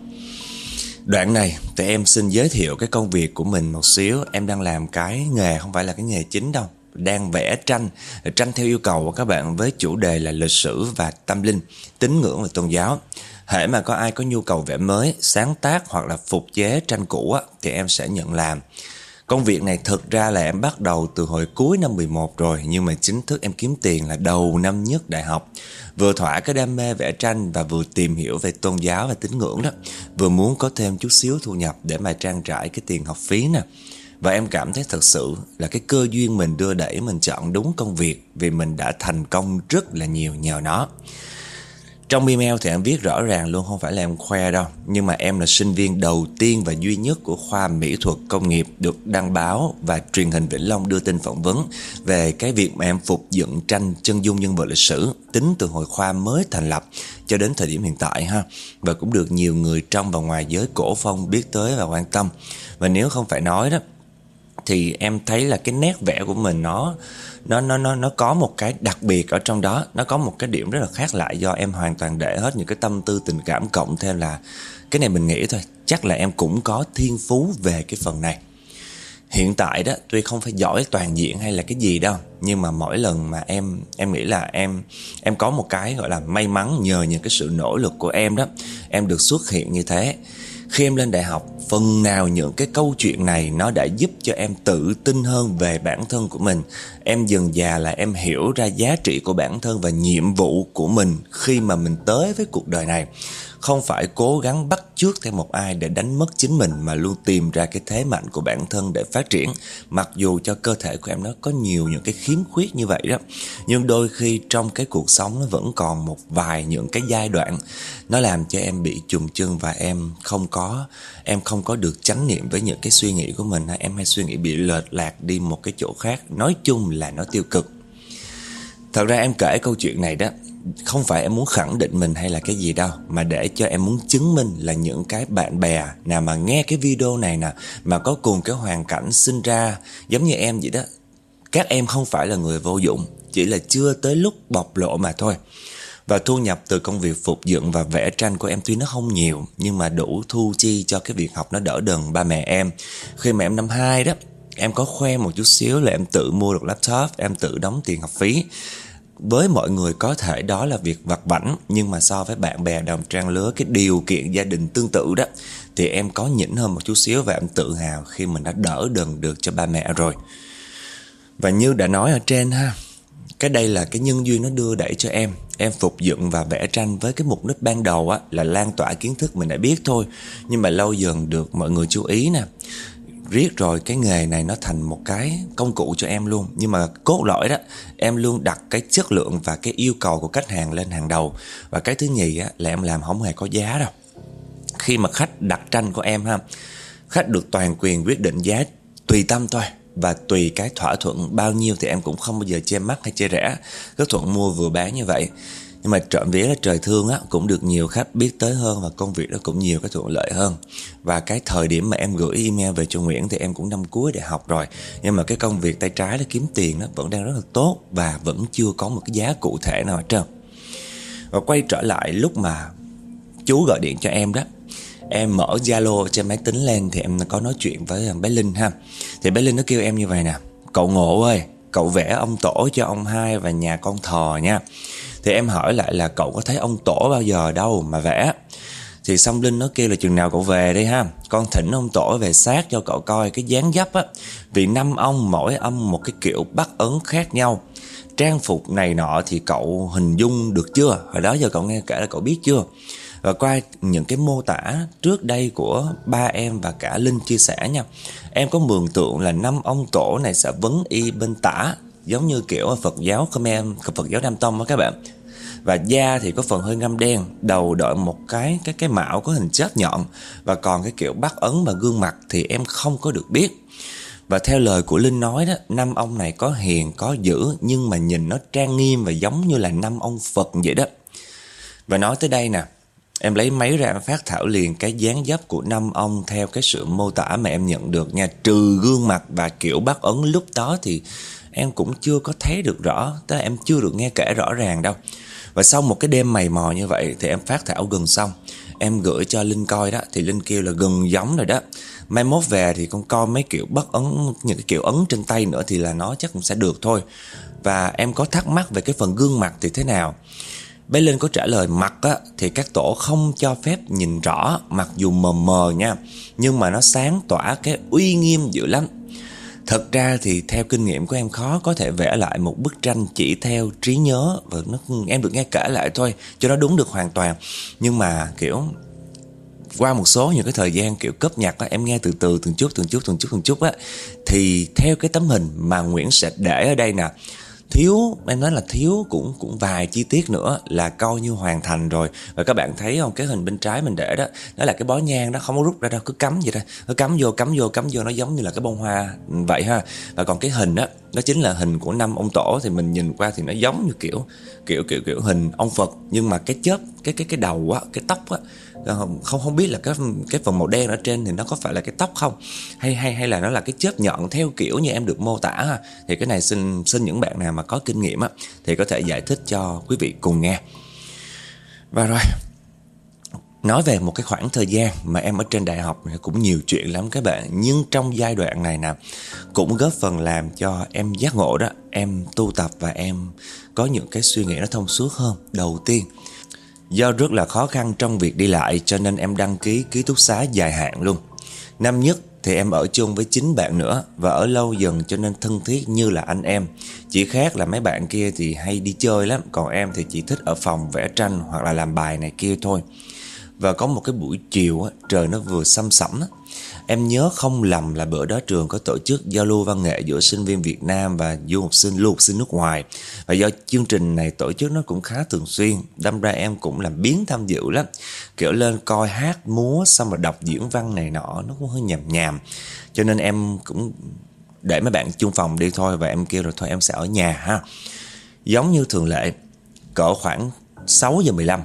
Đoạn này thì em xin giới thiệu cái công việc của mình một xíu. Em đang làm cái nghề, không phải là cái nghề chính đâu, đang vẽ tranh. Tranh theo yêu cầu của các bạn với chủ đề là lịch sử và tâm linh, tín ngưỡng và tôn giáo. Hãy mà có ai có nhu cầu vẽ mới, sáng tác hoặc là phục chế tranh cũ thì em sẽ nhận làm. Công việc này thực ra là em bắt đầu từ hồi cuối năm 11 rồi, Nhưng mà chính thức em kiếm tiền là đầu năm nhất đại học. Vừa thỏa cái đam mê vẽ tranh và vừa tìm hiểu về tôn giáo và tín ngưỡng đó. Vừa muốn có thêm chút xíu thu nhập để mà trang trải cái tiền học phí nè. Và em cảm thấy thật sự là cái cơ duyên mình đưa đẩy mình chọn đúng công việc Vì mình đã thành công rất là nhiều nhờ nó trong email thì em viết rõ ràng luôn, không phải là em khoe đâu. Nhưng mà em là sinh viên đầu tiên và duy nhất của khoa mỹ thuật công nghiệp Được đăng báo và truyền hình Vĩnh Long đưa tin phỏng vấn Về cái việc mà em phục dựng tranh chân dung nhân vật lịch sử Tính từ hồi khoa mới thành lập cho đến thời điểm hiện tại ha. Và cũng được nhiều người trong và ngoài giới cổ phong biết tới và quan tâm. Và nếu không phải nói đó thì em thấy là cái nét vẽ của mình nó nó nó nó nó có một cái đặc biệt ở trong đó. Nó có một cái điểm rất là khác lại do em hoàn toàn để hết những cái tâm tư, tình cảm cộng thêm là cái này mình nghĩ thôi. Chắc là em cũng có thiên phú về cái phần này. Hiện tại đó, tuy không phải giỏi toàn diện hay là cái gì đâu, nhưng mà mỗi lần mà em em nghĩ là em em có một cái gọi là may mắn nhờ những cái sự nỗ lực của em đó, em được xuất hiện như thế khi em lên đại học, phần nào những cái câu chuyện này nó đã giúp cho em tự tin hơn về bản thân của mình. Em dần già là em hiểu ra giá trị của bản thân và nhiệm vụ của mình khi mà mình tới với cuộc đời này. Không phải cố gắng bắt chước theo một ai để đánh mất chính mình mà luôn tìm ra cái thế mạnh của bản thân để phát triển. Mặc dù cho cơ thể của em nó có nhiều những cái khiếm khuyết như vậy đó. Nhưng đôi khi trong cái cuộc sống nó vẫn còn một vài những cái giai đoạn nó làm cho em bị trùng chân và em không có, em không có được chánh niệm với những cái suy nghĩ của mình hay em hay suy nghĩ bị lệch lạc đi một cái chỗ khác. Nói chung là nó tiêu cực. Thật ra em kể câu chuyện này đó không phải em muốn khẳng định mình hay là cái gì đâu, Mà để cho em muốn chứng minh là những cái bạn bè nào mà nghe cái video này nè, Mà có cùng cái hoàn cảnh sinh ra, giống như em vậy đó. Các em không phải là người vô dụng, Chỉ là chưa tới lúc bộc lộ mà thôi. Và thu nhập từ công việc phục dựng và vẽ tranh của em tuy nó không nhiều, Nhưng mà đủ thu chi cho cái việc học nó đỡ đần ba mẹ em. Khi mà em năm 2 đó, Em có khoe một chút xíu là em tự mua được laptop, Em tự đóng tiền học phí với mọi người có thể đó là việc vặt vảnh, nhưng mà so với bạn bè đồng trang lứa, cái điều kiện gia đình tương tự đó, thì em có nhỉnh hơn một chút xíu và em tự hào khi mình đã đỡ đần được cho ba mẹ rồi. Và như đã nói ở trên ha, cái đây là cái nhân duyên nó đưa đẩy cho em. Em phục dựng và vẽ tranh với cái mục đích ban đầu á, là lan tỏa kiến thức mình đã biết thôi. Nhưng mà lâu dần được mọi người chú ý nè riết rồi cái nghề này nó thành một cái công cụ cho em luôn. Nhưng mà cốt lõi đó em luôn đặt cái chất lượng và cái yêu cầu của khách hàng lên hàng đầu. Và cái thứ nhì á, là em làm không hề có giá đâu. Khi mà khách đặt tranh của em ha khách được toàn quyền quyết định giá tùy tâm thôi. Và tùy cái thỏa thuận bao nhiêu thì em cũng không bao giờ che mắt hay che rẻ cứ thuận mua vừa bán như vậy nhưng mà trộm vía là trời thương á, cũng được nhiều khách biết tới hơn và công việc nó cũng nhiều cái thuận lợi hơn. Và cái thời điểm mà em gửi email về cho Nguyễn thì em cũng năm cuối đại học rồi. Nhưng mà cái công việc tay trái nó kiếm tiền nó vẫn đang rất là tốt và vẫn chưa có một cái giá cụ thể nào hết trơn. Và quay trở lại lúc mà chú gọi điện cho em đó, em mở Zalo trên máy tính lên thì em có nói chuyện với à, bé Linh ha. Thì bé Linh nó kêu em như vậy nè, cậu ngộ ơi, cậu vẽ ông tổ cho ông hai và nhà con thò nha thì em hỏi lại là cậu có thấy ông tổ bao giờ đâu mà vẽ. Thì song Linh nó kêu là chừng nào cậu về đi ha. Con thỉnh ông tổ về sát cho cậu coi cái dáng dấp á. Vì năm ông mỗi âm một cái kiểu bắt ấn khác nhau. Trang phục này nọ thì cậu hình dung được chưa? Hồi đó giờ cậu nghe kể là cậu biết chưa? Và qua những cái mô tả trước đây của ba em và cả Linh chia sẻ nha. Em có mường tượng là năm ông tổ này sẽ vấn y bên tả Giống như kiểu Phật giáo Khmer, Phật giáo Nam Tông đó các bạn và da thì có phần hơi ngâm đen, đầu đội một cái cái cái mạo có hình chớp nhọn và còn cái kiểu bắt ấn và gương mặt thì em không có được biết và theo lời của Linh nói đó, năm ông này có hiền, có dữ, nhưng mà nhìn nó trang nghiêm và giống như là năm ông Phật vậy đó và nói tới đây nè, Em lấy máy ra em phát thảo liền cái dáng dấp của năm ông theo cái sự mô tả mà em nhận được nha. Trừ gương mặt và kiểu bắt ấn lúc đó thì em cũng chưa có thấy được rõ. Tức là em chưa được nghe kể rõ ràng đâu. Và sau một cái đêm mày mò như vậy thì em phát thảo gần xong. Em gửi cho Linh coi đó Thì Linh kêu là gần giống rồi đó. Mai mốt về thì con coi mấy kiểu bắt ấn Những cái kiểu ấn trên tay nữa Thì là nó chắc cũng sẽ được thôi. Và em có thắc mắc về cái phần gương mặt thì thế nào? Bé Linh có trả lời mặt á, thì các tổ không cho phép nhìn rõ mặc dù mờ mờ nha Nhưng mà nó sáng tỏa cái uy nghiêm dữ lắm. Thật ra thì theo kinh nghiệm của em khó có thể vẽ lại một bức tranh chỉ theo trí nhớ và nó em được nghe kể lại thôi cho nó đúng được hoàn toàn. Nhưng mà kiểu qua một số những cái thời gian kiểu cấp nhạc á, em nghe từ từ từng chút từng chút từng chút từng chút á thì theo cái tấm hình mà Nguyễn sẽ để ở đây nè thiếu, em nói là thiếu cũng cũng vài chi tiết nữa là coi như hoàn thành rồi. Và các bạn thấy không, cái hình bên trái mình để đó đó là cái bó nhang đó, không có rút ra đâu, cứ cắm vậy đó cứ cắm vô cắm vô cắm vô, nó giống như là cái bông hoa vậy ha. Và còn cái hình đó đó chính là hình của năm ông tổ thì mình nhìn qua thì nó giống như kiểu kiểu kiểu kiểu hình ông Phật. Nhưng mà cái chớp, cái cái cái đầu á, cái tóc á Ờ, không không biết là cái cái phần màu đen ở trên thì nó có phải là cái tóc không? Hay hay hay là nó là cái chớp nhọn theo kiểu như em được mô tả ha? Thì cái này xin xin những bạn nào mà có kinh nghiệm á, thì có thể giải thích cho quý vị cùng nghe. Và rồi, Nói về một cái khoảng thời gian mà em ở trên đại học cũng nhiều chuyện lắm các bạn. Nhưng trong giai đoạn này nè, Cũng góp phần làm cho em giác ngộ đó, Em tu tập và em có những cái suy nghĩ nó thông suốt hơn. Đầu tiên Do rất là khó khăn trong việc đi lại cho nên em đăng ký ký túc xá dài hạn luôn. Năm nhất thì em ở chung với chín bạn nữa và ở lâu dần cho nên thân thiết như là anh em. Chỉ khác là mấy bạn kia thì hay đi chơi lắm, còn em thì chỉ thích ở phòng vẽ tranh hoặc là làm bài này kia thôi. Và có một cái buổi chiều á, trời nó vừa xăm sẩm á, Em nhớ không lầm là bữa đó trường có tổ chức giao lưu văn nghệ giữa sinh viên Việt Nam và du học sinh lưu học sinh nước ngoài. Và do chương trình này tổ chức nó cũng khá thường xuyên, đâm ra em cũng làm biến tham dự lắm. Kiểu lên coi hát, múa xong rồi đọc diễn văn này nọ nó cũng hơi nhàm nhàm. Cho nên em cũng để mấy bạn chung phòng đi thôi và em kêu rồi thôi em sẽ ở nhà ha. Giống như thường lệ, cỡ khoảng 6 giờ 15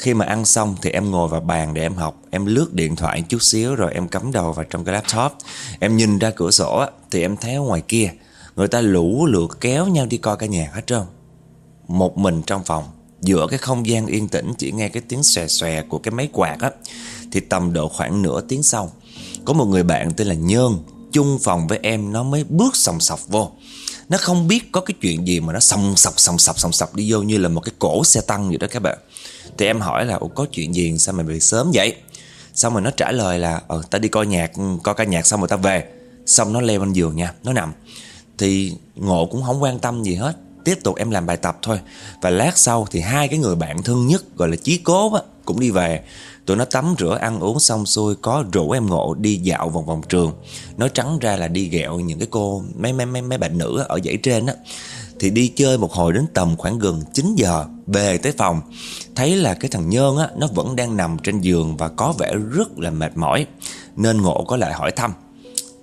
khi mà ăn xong thì em ngồi vào bàn để em học. Em lướt điện thoại chút xíu rồi em cắm đầu vào trong cái laptop. Em nhìn ra cửa sổ thì em thấy ở ngoài kia, Người ta lũ lượt kéo nhau đi coi ca nhạc hết trơn. Một mình trong phòng, Giữa cái không gian yên tĩnh, chỉ nghe cái tiếng xòe xòe của cái máy quạt á, Thì tầm độ khoảng nửa tiếng sau, Có một người bạn tên là Nhơn Chung phòng với em, nó mới bước sòng sọc vô. Nó không biết có cái chuyện gì mà nó sòng sọc sòng sọc sòng sọc đi vô như là một cái cổ xe tăng vậy đó các bạn thì em hỏi là, Ủa, có chuyện gì? Sao mày về sớm vậy? Xong rồi nó trả lời là Ờ tao đi coi nhạc, Coi ca nhạc xong rồi tao về. Xong nó leo lên giường nha, Nó nằm. Thì ngộ cũng không quan tâm gì hết, Tiếp tục em làm bài tập thôi. Và lát sau thì hai cái người bạn thân nhất, Gọi là chí cố á, Cũng đi về. Tụi nó tắm rửa, ăn uống xong xuôi, Có rủ em ngộ đi dạo vòng vòng trường. Nói trắng ra là đi ghẹo những cái cô, Mấy mấy mấy mấy bạn nữ ở dãy trên á thì đi chơi một hồi đến tầm khoảng gần 9 giờ Về tới phòng. Thấy là cái thằng Nhơn á Nó vẫn đang nằm trên giường Và có vẻ rất là mệt mỏi Nên ngộ có lại hỏi thăm.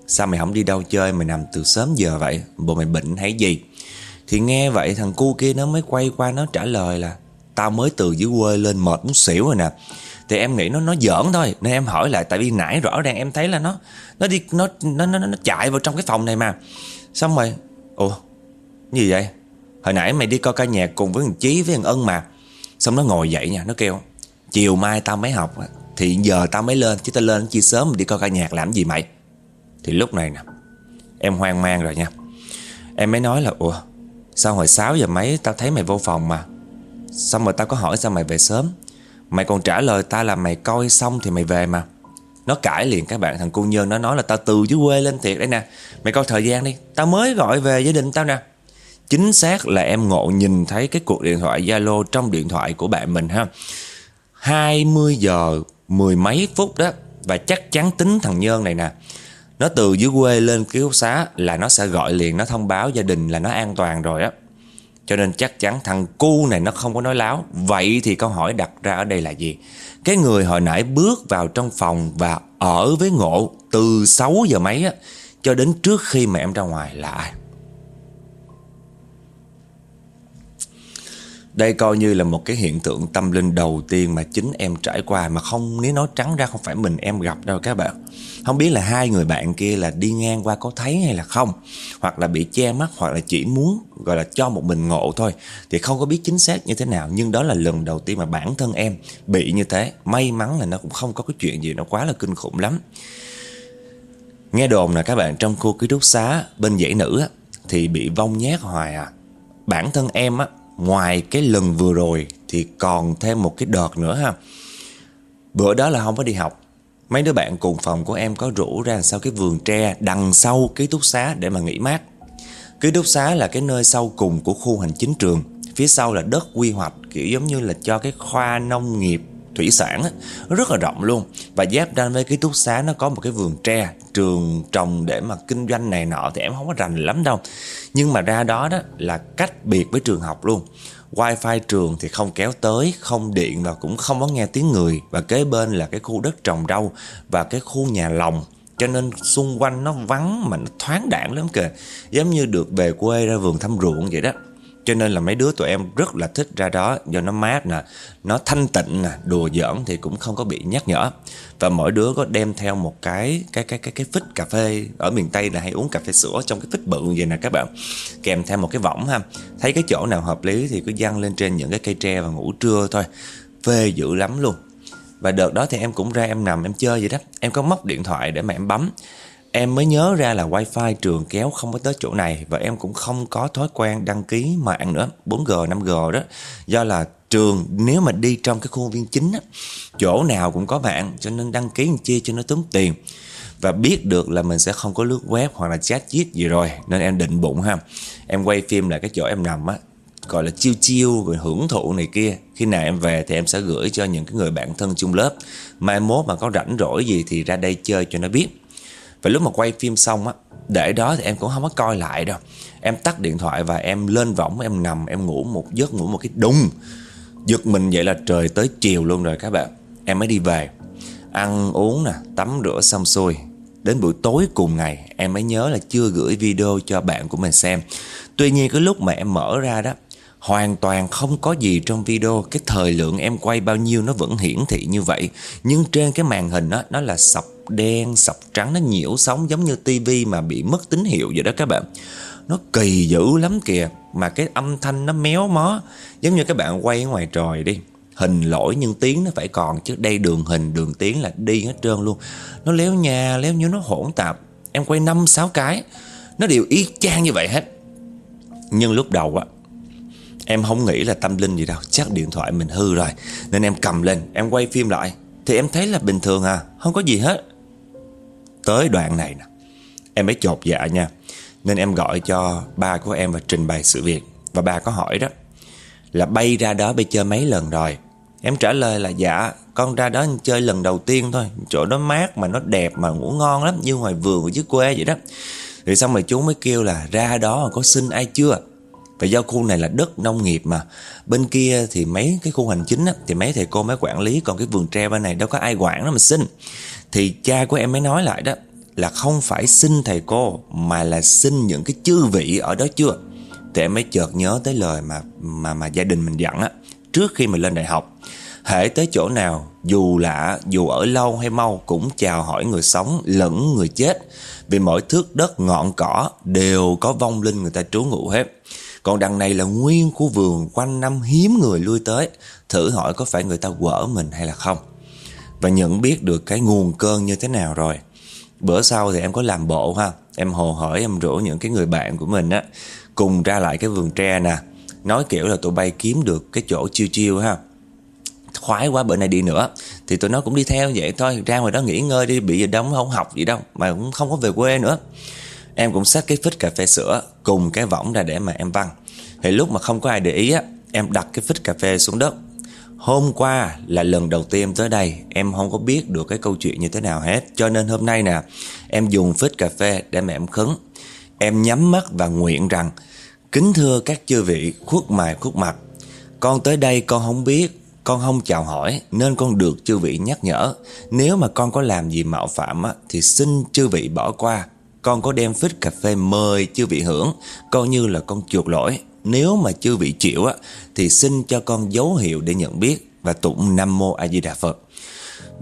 Sao mày không đi đâu chơi Mày nằm từ sớm giờ vậy? Bộ mày bệnh hay gì? Thì nghe vậy thằng cu kia nó mới quay qua Nó trả lời là Tao mới từ dưới quê lên mệt muốn xỉu rồi nè. Thì em nghĩ nó nó giỡn thôi nên em hỏi lại tại vì nãy rõ ràng em thấy là nó nó đi nó nó nó, nó chạy vào trong cái phòng này mà. Xong rồi ủa gì vậy, Hồi nãy mày đi coi ca nhạc cùng với thằng Chí với thằng Ân mà. Xong nó ngồi dậy nha, Nó kêu, Chiều mai tao mới học, Thì giờ tao mới lên, Chứ tao lên chi sớm đi coi ca nhạc làm gì mày? Thì lúc này nè, Em hoang mang rồi nha. Em mới nói là, Ủa, Sao hồi 6 giờ mấy tao thấy mày vô phòng mà? Xong rồi tao có hỏi sao mày về sớm? Mày còn trả lời tao là mày coi xong thì mày về mà. Nó cãi liền, các bạn, Thằng cô Nhân nó nói là tao từ dưới quê lên thiệt đấy nè. Mày coi thời gian đi, Tao mới gọi về gia đình tao nè. Chính xác là em ngộ nhìn thấy cái cuộc điện thoại Zalo trong điện thoại của bạn mình ha. 20 giờ, mười mấy phút đó, Và chắc chắn tính thằng Nhơn này nè. Nó từ dưới quê lên ký túc xá Là nó sẽ gọi liền, Nó thông báo gia đình là nó an toàn rồi á. Cho nên chắc chắn thằng cu này nó không có nói láo. Vậy thì câu hỏi đặt ra ở đây là gì? Cái người hồi nãy bước vào trong phòng Và ở với ngộ từ 6 giờ mấy á, Cho đến trước khi mà em ra ngoài là ai? Đây coi như là một cái hiện tượng tâm linh đầu tiên mà chính em trải qua mà không nếu nói trắng ra không phải mình em gặp đâu các bạn. Không biết là hai người bạn kia là đi ngang qua có thấy hay là không Hoặc là bị che mắt hoặc là chỉ muốn gọi là cho một mình ngộ thôi Thì không có biết chính xác như thế nào. Nhưng đó là lần đầu tiên mà bản thân em bị như thế. May mắn là nó cũng không có cái chuyện gì nó quá là kinh khủng lắm. Nghe đồn là các bạn trong khu ký túc xá bên dãy nữ á, thì bị vong nhát hoài à. Bản thân em á ngoài cái lần vừa rồi thì còn thêm một cái đợt nữa ha. Bữa đó là không có đi học. Mấy đứa bạn cùng phòng của em có rủ ra sau cái vườn tre đằng sau ký túc xá để mà nghỉ mát. Ký túc xá là cái nơi sau cùng của khu hành chính trường. Phía sau là đất quy hoạch, kiểu giống như là cho cái khoa nông nghiệp thủy sản rất là rộng luôn. Và giáp ranh với ký túc xá, nó có một cái vườn tre, trường trồng để mà kinh doanh này nọ thì em không có rành lắm đâu. Nhưng mà ra đó đó là cách biệt với trường học luôn. Wifi trường thì không kéo tới, không điện và cũng không có nghe tiếng người. Và kế bên là cái khu đất trồng rau và cái khu nhà lòng cho nên xung quanh nó vắng mà nó thoáng đãng lắm kìa. Giống như được về quê ra vườn thăm ruộng vậy đó cho nên là mấy đứa tụi em rất là thích ra đó do nó mát nè, nó thanh tịnh nè, đùa giỡn thì cũng không có bị nhắc nhở. Và mỗi đứa có đem theo một cái cái cái cái cái phích cà phê ở miền Tây là hay uống cà phê sữa trong cái phích bự vậy nè các bạn. Kèm theo một cái võng ha. Thấy cái chỗ nào hợp lý thì cứ dăng lên trên những cái cây tre và ngủ trưa thôi. Phê dữ lắm luôn. Và đợt đó thì em cũng ra em nằm em chơi vậy đó Em có móc điện thoại để mà em bấm Em mới nhớ ra là wifi trường kéo không có tới chỗ này Và em cũng không có thói quen đăng ký mạng nữa. 4G, 5G đó. Do là trường nếu mà đi trong cái khuôn viên chính á, Chỗ nào cũng có mạng Cho nên đăng ký chia chi cho nó tốn tiền. Và biết được là mình sẽ không có lướt web hoặc là chat chít gì rồi Nên em định bụng ha. Em quay phim lại cái chỗ em nằm á gọi là chiêu chiêu rồi hưởng thụ này kia. Khi nào em về thì em sẽ gửi cho những cái người bạn thân chung lớp. Mai mốt mà có rảnh rỗi gì thì ra đây chơi cho nó biết và lúc mà quay phim xong á, Để đó thì em cũng không có coi lại đâu. Em tắt điện thoại và em lên võng, Em nằm, em ngủ một, giấc ngủ một cái đùng. Giật mình vậy là trời tới chiều luôn rồi các bạn. Em mới đi về. Ăn uống nè, Tắm rửa xong xuôi. Đến buổi tối cùng ngày, Em mới nhớ là chưa gửi video cho bạn của mình xem. Tuy nhiên cái lúc mà em mở ra đó Hoàn toàn không có gì trong video. Cái thời lượng em quay bao nhiêu nó vẫn hiển thị như vậy. Nhưng trên cái màn hình đó Nó là sọc đen, sọc trắng Nó nhiễu sóng giống như tivi mà bị mất tín hiệu vậy đó các bạn. Nó kỳ dữ lắm kìa Mà cái âm thanh nó méo mó Giống như các bạn quay ở ngoài trời đi. Hình lỗi nhưng tiếng nó phải còn Chứ đây đường hình, đường tiếng là đi hết trơn luôn. Nó léo nhà, léo như nó hỗn tạp. Em quay 5-6 cái Nó đều y chang như vậy hết. Nhưng lúc đầu á Em không nghĩ là tâm linh gì đâu, Chắc điện thoại mình hư rồi. Nên em cầm lên, Em quay phim lại. Thì em thấy là bình thường à Không có gì hết. Tới đoạn này nè, Em mới chột dạ nha. Nên em gọi cho ba của em và trình bày sự việc. Và ba có hỏi đó, Là bay ra đó bay chơi mấy lần rồi? Em trả lời là dạ Con ra đó chơi lần đầu tiên thôi. Chỗ đó mát mà, nó đẹp mà, ngủ ngon lắm, Như ngoài vườn của dưới quê vậy đó. Thì xong rồi chú mới kêu là ra đó có xin ai chưa? Và do khu này là đất nông nghiệp mà. Bên kia thì mấy cái khu hành chính á, Thì mấy thầy cô mới quản lý Còn cái vườn tre bên này đâu có ai quản nó mà xin. Thì cha của em mới nói lại đó Là không phải xin thầy cô Mà là xin những cái chư vị ở đó chưa? Thì em mới chợt nhớ tới lời mà mà mà gia đình mình dặn á Trước khi mình lên đại học Hễ tới chỗ nào Dù lạ, dù ở lâu hay mau Cũng chào hỏi người sống lẫn người chết. Vì mỗi thước đất ngọn cỏ Đều có vong linh người ta trú ngụ hết còn đằng này là nguyên khu vườn quanh năm hiếm người lui tới. Thử hỏi có phải người ta quở mình hay là không. Và nhận biết được cái nguồn cơn như thế nào rồi. Bữa sau thì em có làm bộ ha. Em hồ hỏi em rủ những cái người bạn của mình á, Cùng ra lại cái vườn tre nè. Nói kiểu là tụi bay kiếm được cái chỗ chiêu chiêu ha. Khoái quá, bữa nay đi nữa. Thì tụi nó cũng đi theo vậy thôi. Ra ngoài đó nghỉ ngơi đi, bị gì không học gì đâu. Mà cũng không có về quê nữa. Em cũng xách cái phích cà phê sữa Cùng cái võng ra để mà em văng. Thì lúc mà không có ai để ý á Em đặt cái phích cà phê xuống đất. Hôm qua là lần đầu tiên em tới đây Em không có biết được cái câu chuyện như thế nào hết. Cho nên hôm nay nè Em dùng phích cà phê để mà em khấn. Em nhắm mắt và nguyện rằng Kính thưa các chư vị khuất mài khuất mặt. Con tới đây con không biết Con không chào hỏi Nên con được chư vị nhắc nhở. Nếu mà con có làm gì mạo phạm á, Thì xin chư vị bỏ qua con có đem phích cà phê mời chư vị hưởng Coi như là con chuột lỗi. Nếu mà chư vị chịu á Thì xin cho con dấu hiệu để nhận biết Và tụng Nam Mô A Di Đà Phật.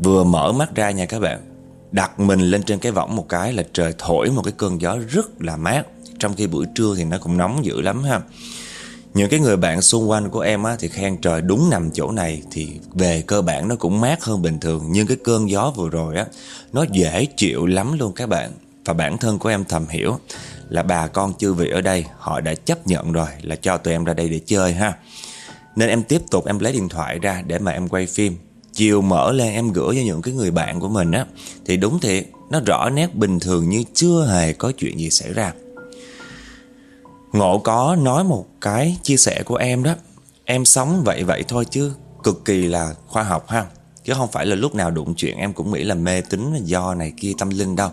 Vừa mở mắt ra nha các bạn Đặt mình lên trên cái võng một cái là trời thổi một cái cơn gió rất là mát. Trong khi buổi trưa thì nó cũng nóng dữ lắm ha. Những cái người bạn xung quanh của em á, thì khen trời đúng nằm chỗ này thì về cơ bản nó cũng mát hơn bình thường. Nhưng cái cơn gió vừa rồi á nó dễ chịu lắm luôn các bạn và bản thân của em thầm hiểu là bà con chư vị ở đây, họ đã chấp nhận rồi, là cho tụi em ra đây để chơi ha. Nên em tiếp tục em lấy điện thoại ra để mà em quay phim. Chiều mở lên em gửi cho những cái người bạn của mình á, Thì đúng thiệt, Nó rõ nét bình thường như chưa hề có chuyện gì xảy ra Ngộ có nói một cái chia sẻ của em đó, Em sống vậy vậy thôi chứ, Cực kỳ là khoa học ha Chứ không phải là lúc nào đụng chuyện, em cũng nghĩ là mê tín là do này kia, tâm linh đâu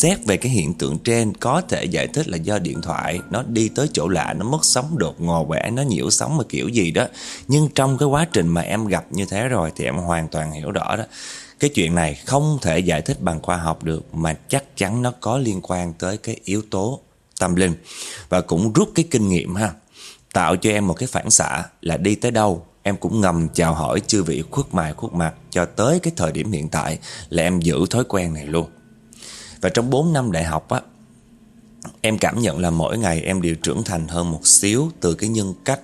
Xét về cái hiện tượng trên có thể giải thích là do điện thoại Nó đi tới chỗ lạ, nó mất sóng đột ngột quẻ, nó nhiễu sóng mà kiểu gì đó. Nhưng trong cái quá trình mà em gặp như thế rồi thì em hoàn toàn hiểu rõ đó. Cái chuyện này không thể giải thích bằng khoa học được Mà chắc chắn nó có liên quan tới cái yếu tố tâm linh. Và cũng rút cái kinh nghiệm ha Tạo cho em một cái phản xạ là đi tới đâu Em cũng ngầm chào hỏi chư vị khuất mài khuất mặt Cho tới cái thời điểm hiện tại Là em giữ thói quen này luôn. Và trong 4 năm đại học á Em cảm nhận là mỗi ngày em đều trưởng thành hơn một xíu Từ cái nhân cách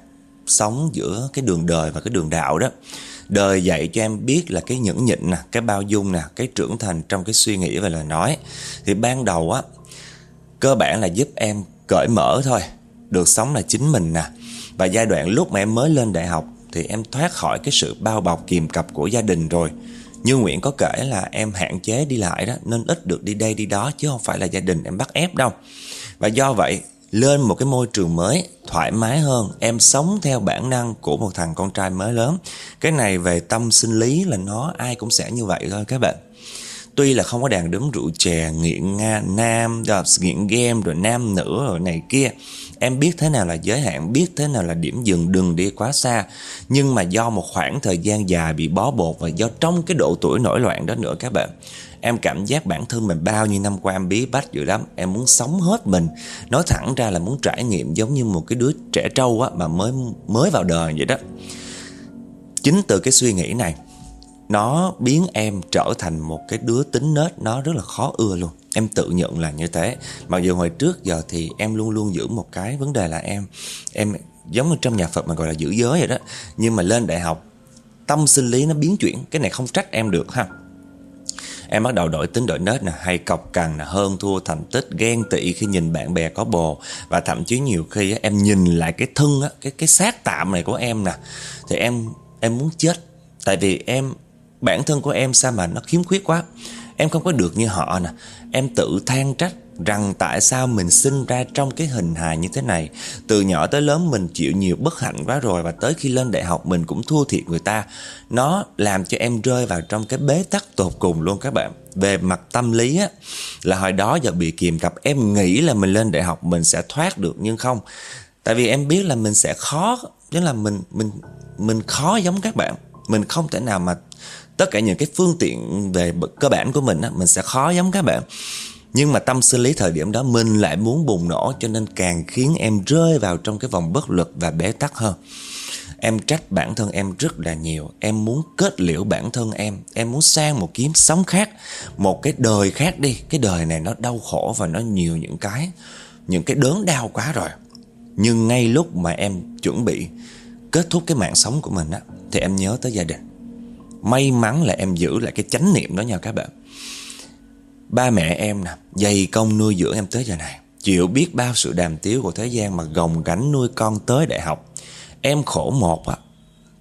sống giữa cái đường đời và cái đường đạo đó. Đời dạy cho em biết là cái nhẫn nhịn nè, cái bao dung nè, cái trưởng thành trong cái suy nghĩ và lời nói. Thì ban đầu á, cơ bản là giúp em cởi mở thôi Được sống là chính mình nè. Và giai đoạn lúc mà em mới lên đại học thì em thoát khỏi cái sự bao bọc kìm cặp của gia đình rồi. Như Nguyễn có kể là em hạn chế đi lại đó, nên ít được đi đây đi đó, chứ không phải là gia đình em bắt ép đâu. Và do vậy, lên một cái môi trường mới, thoải mái hơn, em sống theo bản năng của một thằng con trai mới lớn. Cái này về tâm sinh lý là nó ai cũng sẽ như vậy thôi các bạn. Tuy là không có đàn đúm rượu chè, nghiện nga, nam, rồi nghiện game, rồi nam nữ, rồi này kia. Em biết thế nào là giới hạn, biết thế nào là điểm dừng đừng đi quá xa. Nhưng mà do một khoảng thời gian dài bị bó bột và do trong cái độ tuổi nổi loạn đó nữa các bạn. Em cảm giác bản thân mình bao nhiêu năm qua em bí bách dữ lắm Em muốn sống hết mình Nói thẳng ra là muốn trải nghiệm giống như một cái đứa trẻ trâu á Mà mới mới vào đời vậy đó Chính từ cái suy nghĩ này Nó biến em trở thành một cái đứa tính nết Nó rất là khó ưa luôn Em tự nhận là như thế. Mặc dù hồi trước giờ thì em luôn luôn giữ một cái vấn đề là em Em giống như trong nhà Phật mà gọi là giữ giới vậy đó. Nhưng mà lên đại học Tâm sinh lý nó biến chuyển. Cái này không trách em được ha. Em bắt đầu đổi tính đổi nết nè Hay cọc cằn nè Hơn thua thành tích Ghen tị khi nhìn bạn bè có bồ. Và thậm chí nhiều khi á, em nhìn lại cái thân á, Cái cái xác tạm này của em nè. Thì em em muốn chết. Tại vì em Bản thân của em sao mà nó khiếm khuyết quá. Em không có được như họ nè. Em tự than trách rằng tại sao mình sinh ra trong cái hình hài như thế này. Từ nhỏ tới lớn mình chịu nhiều bất hạnh quá rồi Và tới khi lên đại học mình cũng thua thiệt người ta. Nó làm cho em rơi vào trong cái bế tắc tột cùng luôn các bạn. Về mặt tâm lý á, Là hồi đó giờ bị kìm cặp, Em nghĩ là mình lên đại học mình sẽ thoát được nhưng không. Tại vì em biết là mình sẽ khó, Tức là mình mình mình khó giống các bạn. Mình không thể nào mà tất cả những cái phương tiện về cơ bản của mình á, mình sẽ khó giống các bạn. Nhưng mà tâm sinh lý thời điểm đó mình lại muốn bùng nổ cho nên càng khiến em rơi vào trong cái vòng bất lực và bế tắc hơn. Em trách bản thân em rất là nhiều. Em muốn kết liễu bản thân em. Em muốn sang một kiếm sống khác một cái đời khác đi. Cái đời này nó đau khổ và nó nhiều những cái những cái đớn đau quá rồi. Nhưng ngay lúc mà em chuẩn bị kết thúc cái mạng sống của mình á thì em nhớ tới gia đình. May mắn là em giữ lại cái chánh niệm đó nha các bạn. Ba mẹ em nè, Dày công nuôi dưỡng em tới giờ này. Chịu biết bao sự đàm tiếu của thế gian Mà gồng gánh nuôi con tới đại học. Em khổ một à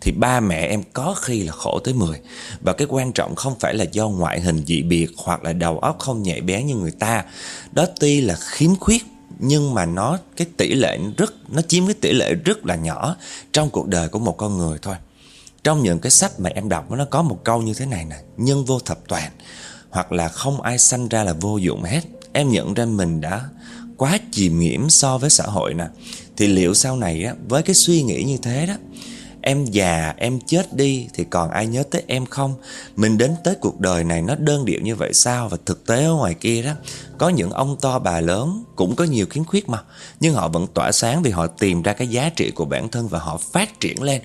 Thì ba mẹ em có khi là khổ tới 10 Và cái quan trọng không phải là do ngoại hình dị biệt Hoặc là đầu óc không nhạy bén như người ta. Đó tuy là khiếm khuyết, nhưng mà nó, cái tỷ lệ rất, nó chiếm cái tỷ lệ rất là nhỏ trong cuộc đời của một con người thôi trong những cái sách mà em đọc Nó có một câu như thế này nè Nhân vô thập toàn Hoặc là không ai sanh ra là vô dụng hết Em nhận ra mình đã quá chìm nghiễm so với xã hội nè Thì liệu sau này á, với cái suy nghĩ như thế đó Em già, em chết đi thì còn ai nhớ tới em không? Mình đến tới cuộc đời này nó đơn điệu như vậy sao? Và thực tế ở ngoài kia đó Có những ông to bà lớn cũng có nhiều khiếm khuyết mà Nhưng họ vẫn tỏa sáng vì họ tìm ra cái giá trị của bản thân và họ phát triển lên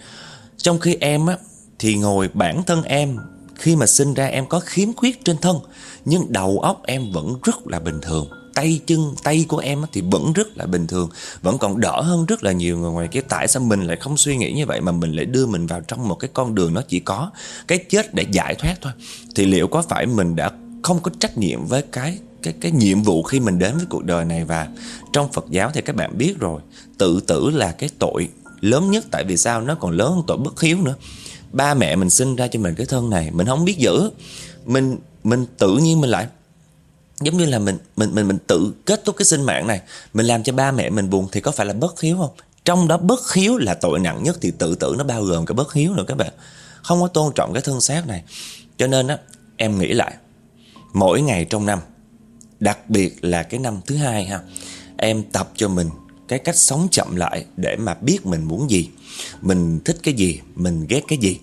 trong khi em á Thì ngồi bản thân em Khi mà sinh ra em có khiếm khuyết trên thân Nhưng đầu óc em vẫn rất là bình thường. Tay chân, tay của em thì vẫn rất là bình thường Vẫn còn đỡ hơn rất là nhiều người ngoài kia. Tại sao mình lại không suy nghĩ như vậy Mà mình lại đưa mình vào trong một cái con đường Nó chỉ có cái chết để giải thoát thôi? Thì liệu có phải mình đã không có trách nhiệm với cái cái cái nhiệm vụ khi mình đến với cuộc đời này? Và trong Phật giáo thì các bạn biết rồi tự tử là cái tội lớn nhất, tại vì sao? Nó còn lớn hơn tội bất hiếu nữa. Ba mẹ mình sinh ra cho mình cái thân này, mình không biết giữ. Mình mình tự nhiên mình lại, giống như là mình mình mình mình tự kết thúc cái sinh mạng này. Mình làm cho ba mẹ mình buồn thì có phải là bất hiếu không? Trong đó bất hiếu là tội nặng nhất thì tự tử nó bao gồm cả bất hiếu nữa các bạn. Không có tôn trọng cái thân xác này. Cho nên á, em nghĩ lại, mỗi ngày trong năm, đặc biệt là cái năm thứ hai ha, em tập cho mình cái cách sống chậm lại để mà biết mình muốn gì. Mình thích cái gì, mình ghét cái gì.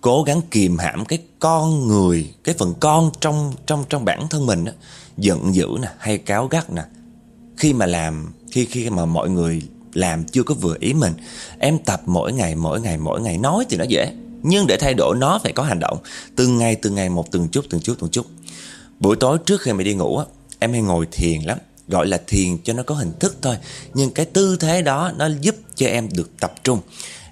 Cố gắng kìm hãm cái con người, cái phần con trong trong trong bản thân mình đó giận dữ nè, hay cáo gắt nè. Khi mà làm, khi khi mà mọi người làm chưa có vừa ý mình, em tập mỗi ngày mỗi ngày mỗi ngày, nói thì nó dễ, nhưng để thay đổi nó phải có hành động. Từng ngày từng ngày, một, từng chút từng chút từng chút. Buổi tối trước khi mày đi ngủ á, em hay ngồi thiền lắm gọi là thiền cho nó có hình thức thôi. Nhưng cái tư thế đó nó giúp cho em được tập trung.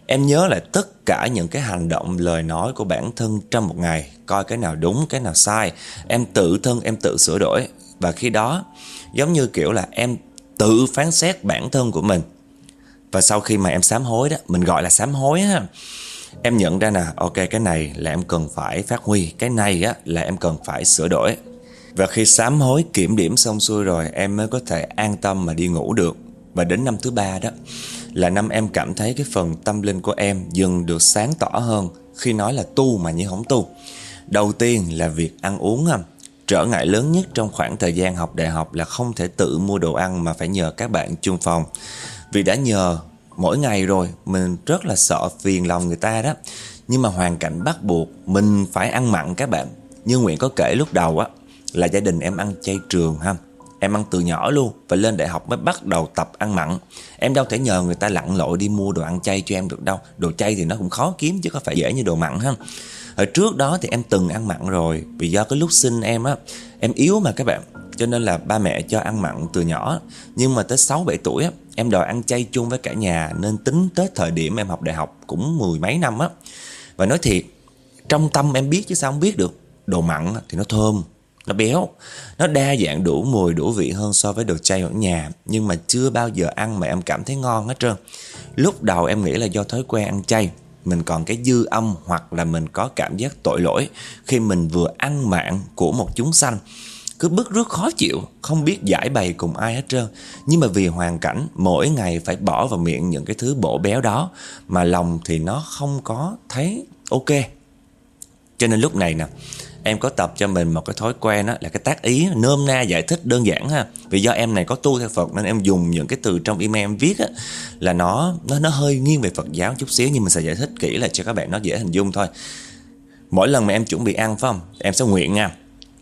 Em nhớ lại tất cả những cái hành động, lời nói của bản thân trong một ngày. Coi cái nào đúng, cái nào sai. Em tự thân, em tự sửa đổi. Và khi đó, giống như kiểu là em tự phán xét bản thân của mình. Và sau khi mà em sám hối đó, mình gọi là sám hối ha em nhận ra nè, ok, cái này là em cần phải phát huy. Cái này á là em cần phải sửa đổi và khi sám hối kiểm điểm xong xuôi rồi, em mới có thể an tâm mà đi ngủ được. Và đến năm thứ ba đó, là năm em cảm thấy cái phần tâm linh của em dần được sáng tỏ hơn, khi nói là tu mà như không tu. Đầu tiên là việc ăn uống à. trở ngại lớn nhất trong khoảng thời gian học đại học là không thể tự mua đồ ăn mà phải nhờ các bạn chung phòng. Vì đã nhờ, mỗi ngày rồi, mình rất là sợ phiền lòng người ta đó. Nhưng mà hoàn cảnh bắt buộc mình phải ăn mặn các bạn. Như Nguyện có kể lúc đầu á là gia đình em ăn chay trường ha. Em ăn từ nhỏ luôn Và lên đại học mới bắt đầu tập ăn mặn. Em đâu thể nhờ người ta lặn lội đi mua đồ ăn chay cho em được đâu. Đồ chay thì nó cũng khó kiếm chứ có phải dễ như đồ mặn ha. Hồi trước đó thì em từng ăn mặn rồi, Vì do cái lúc sinh em á, Em yếu mà các bạn. Cho nên là ba mẹ cho ăn mặn từ nhỏ. Nhưng mà tới 6-7 tuổi á, Em đòi ăn chay chung với cả nhà, Nên tính tới thời điểm em học đại học Cũng mười mấy năm á. Và nói thiệt, Trong tâm em biết chứ sao không biết được, Đồ mặn thì nó thơm nó béo. Nó đa dạng, đủ mùi, đủ vị hơn so với đồ chay ở nhà. Nhưng mà chưa bao giờ ăn mà em cảm thấy ngon hết trơn. Lúc đầu em nghĩ là do thói quen ăn chay. Mình còn cái dư âm hoặc là mình có cảm giác tội lỗi Khi mình vừa ăn mạng của một chúng sanh. Cứ bức rứt khó chịu, Không biết giải bày cùng ai hết trơn. Nhưng mà vì hoàn cảnh, Mỗi ngày phải bỏ vào miệng những cái thứ bổ béo đó Mà lòng thì nó không có thấy ok. Cho nên lúc này nè em có tập cho mình một cái thói quen đó là cái tác ý nôm na giải thích đơn giản ha. Vì do em này có tu theo Phật nên em dùng những cái từ trong email em viết á, là nó nó nó hơi nghiêng về Phật giáo chút xíu nhưng mình sẽ giải thích kỹ là cho các bạn nó dễ hình dung thôi. Mỗi lần mà em chuẩn bị ăn, phải không? Em sẽ nguyện nha,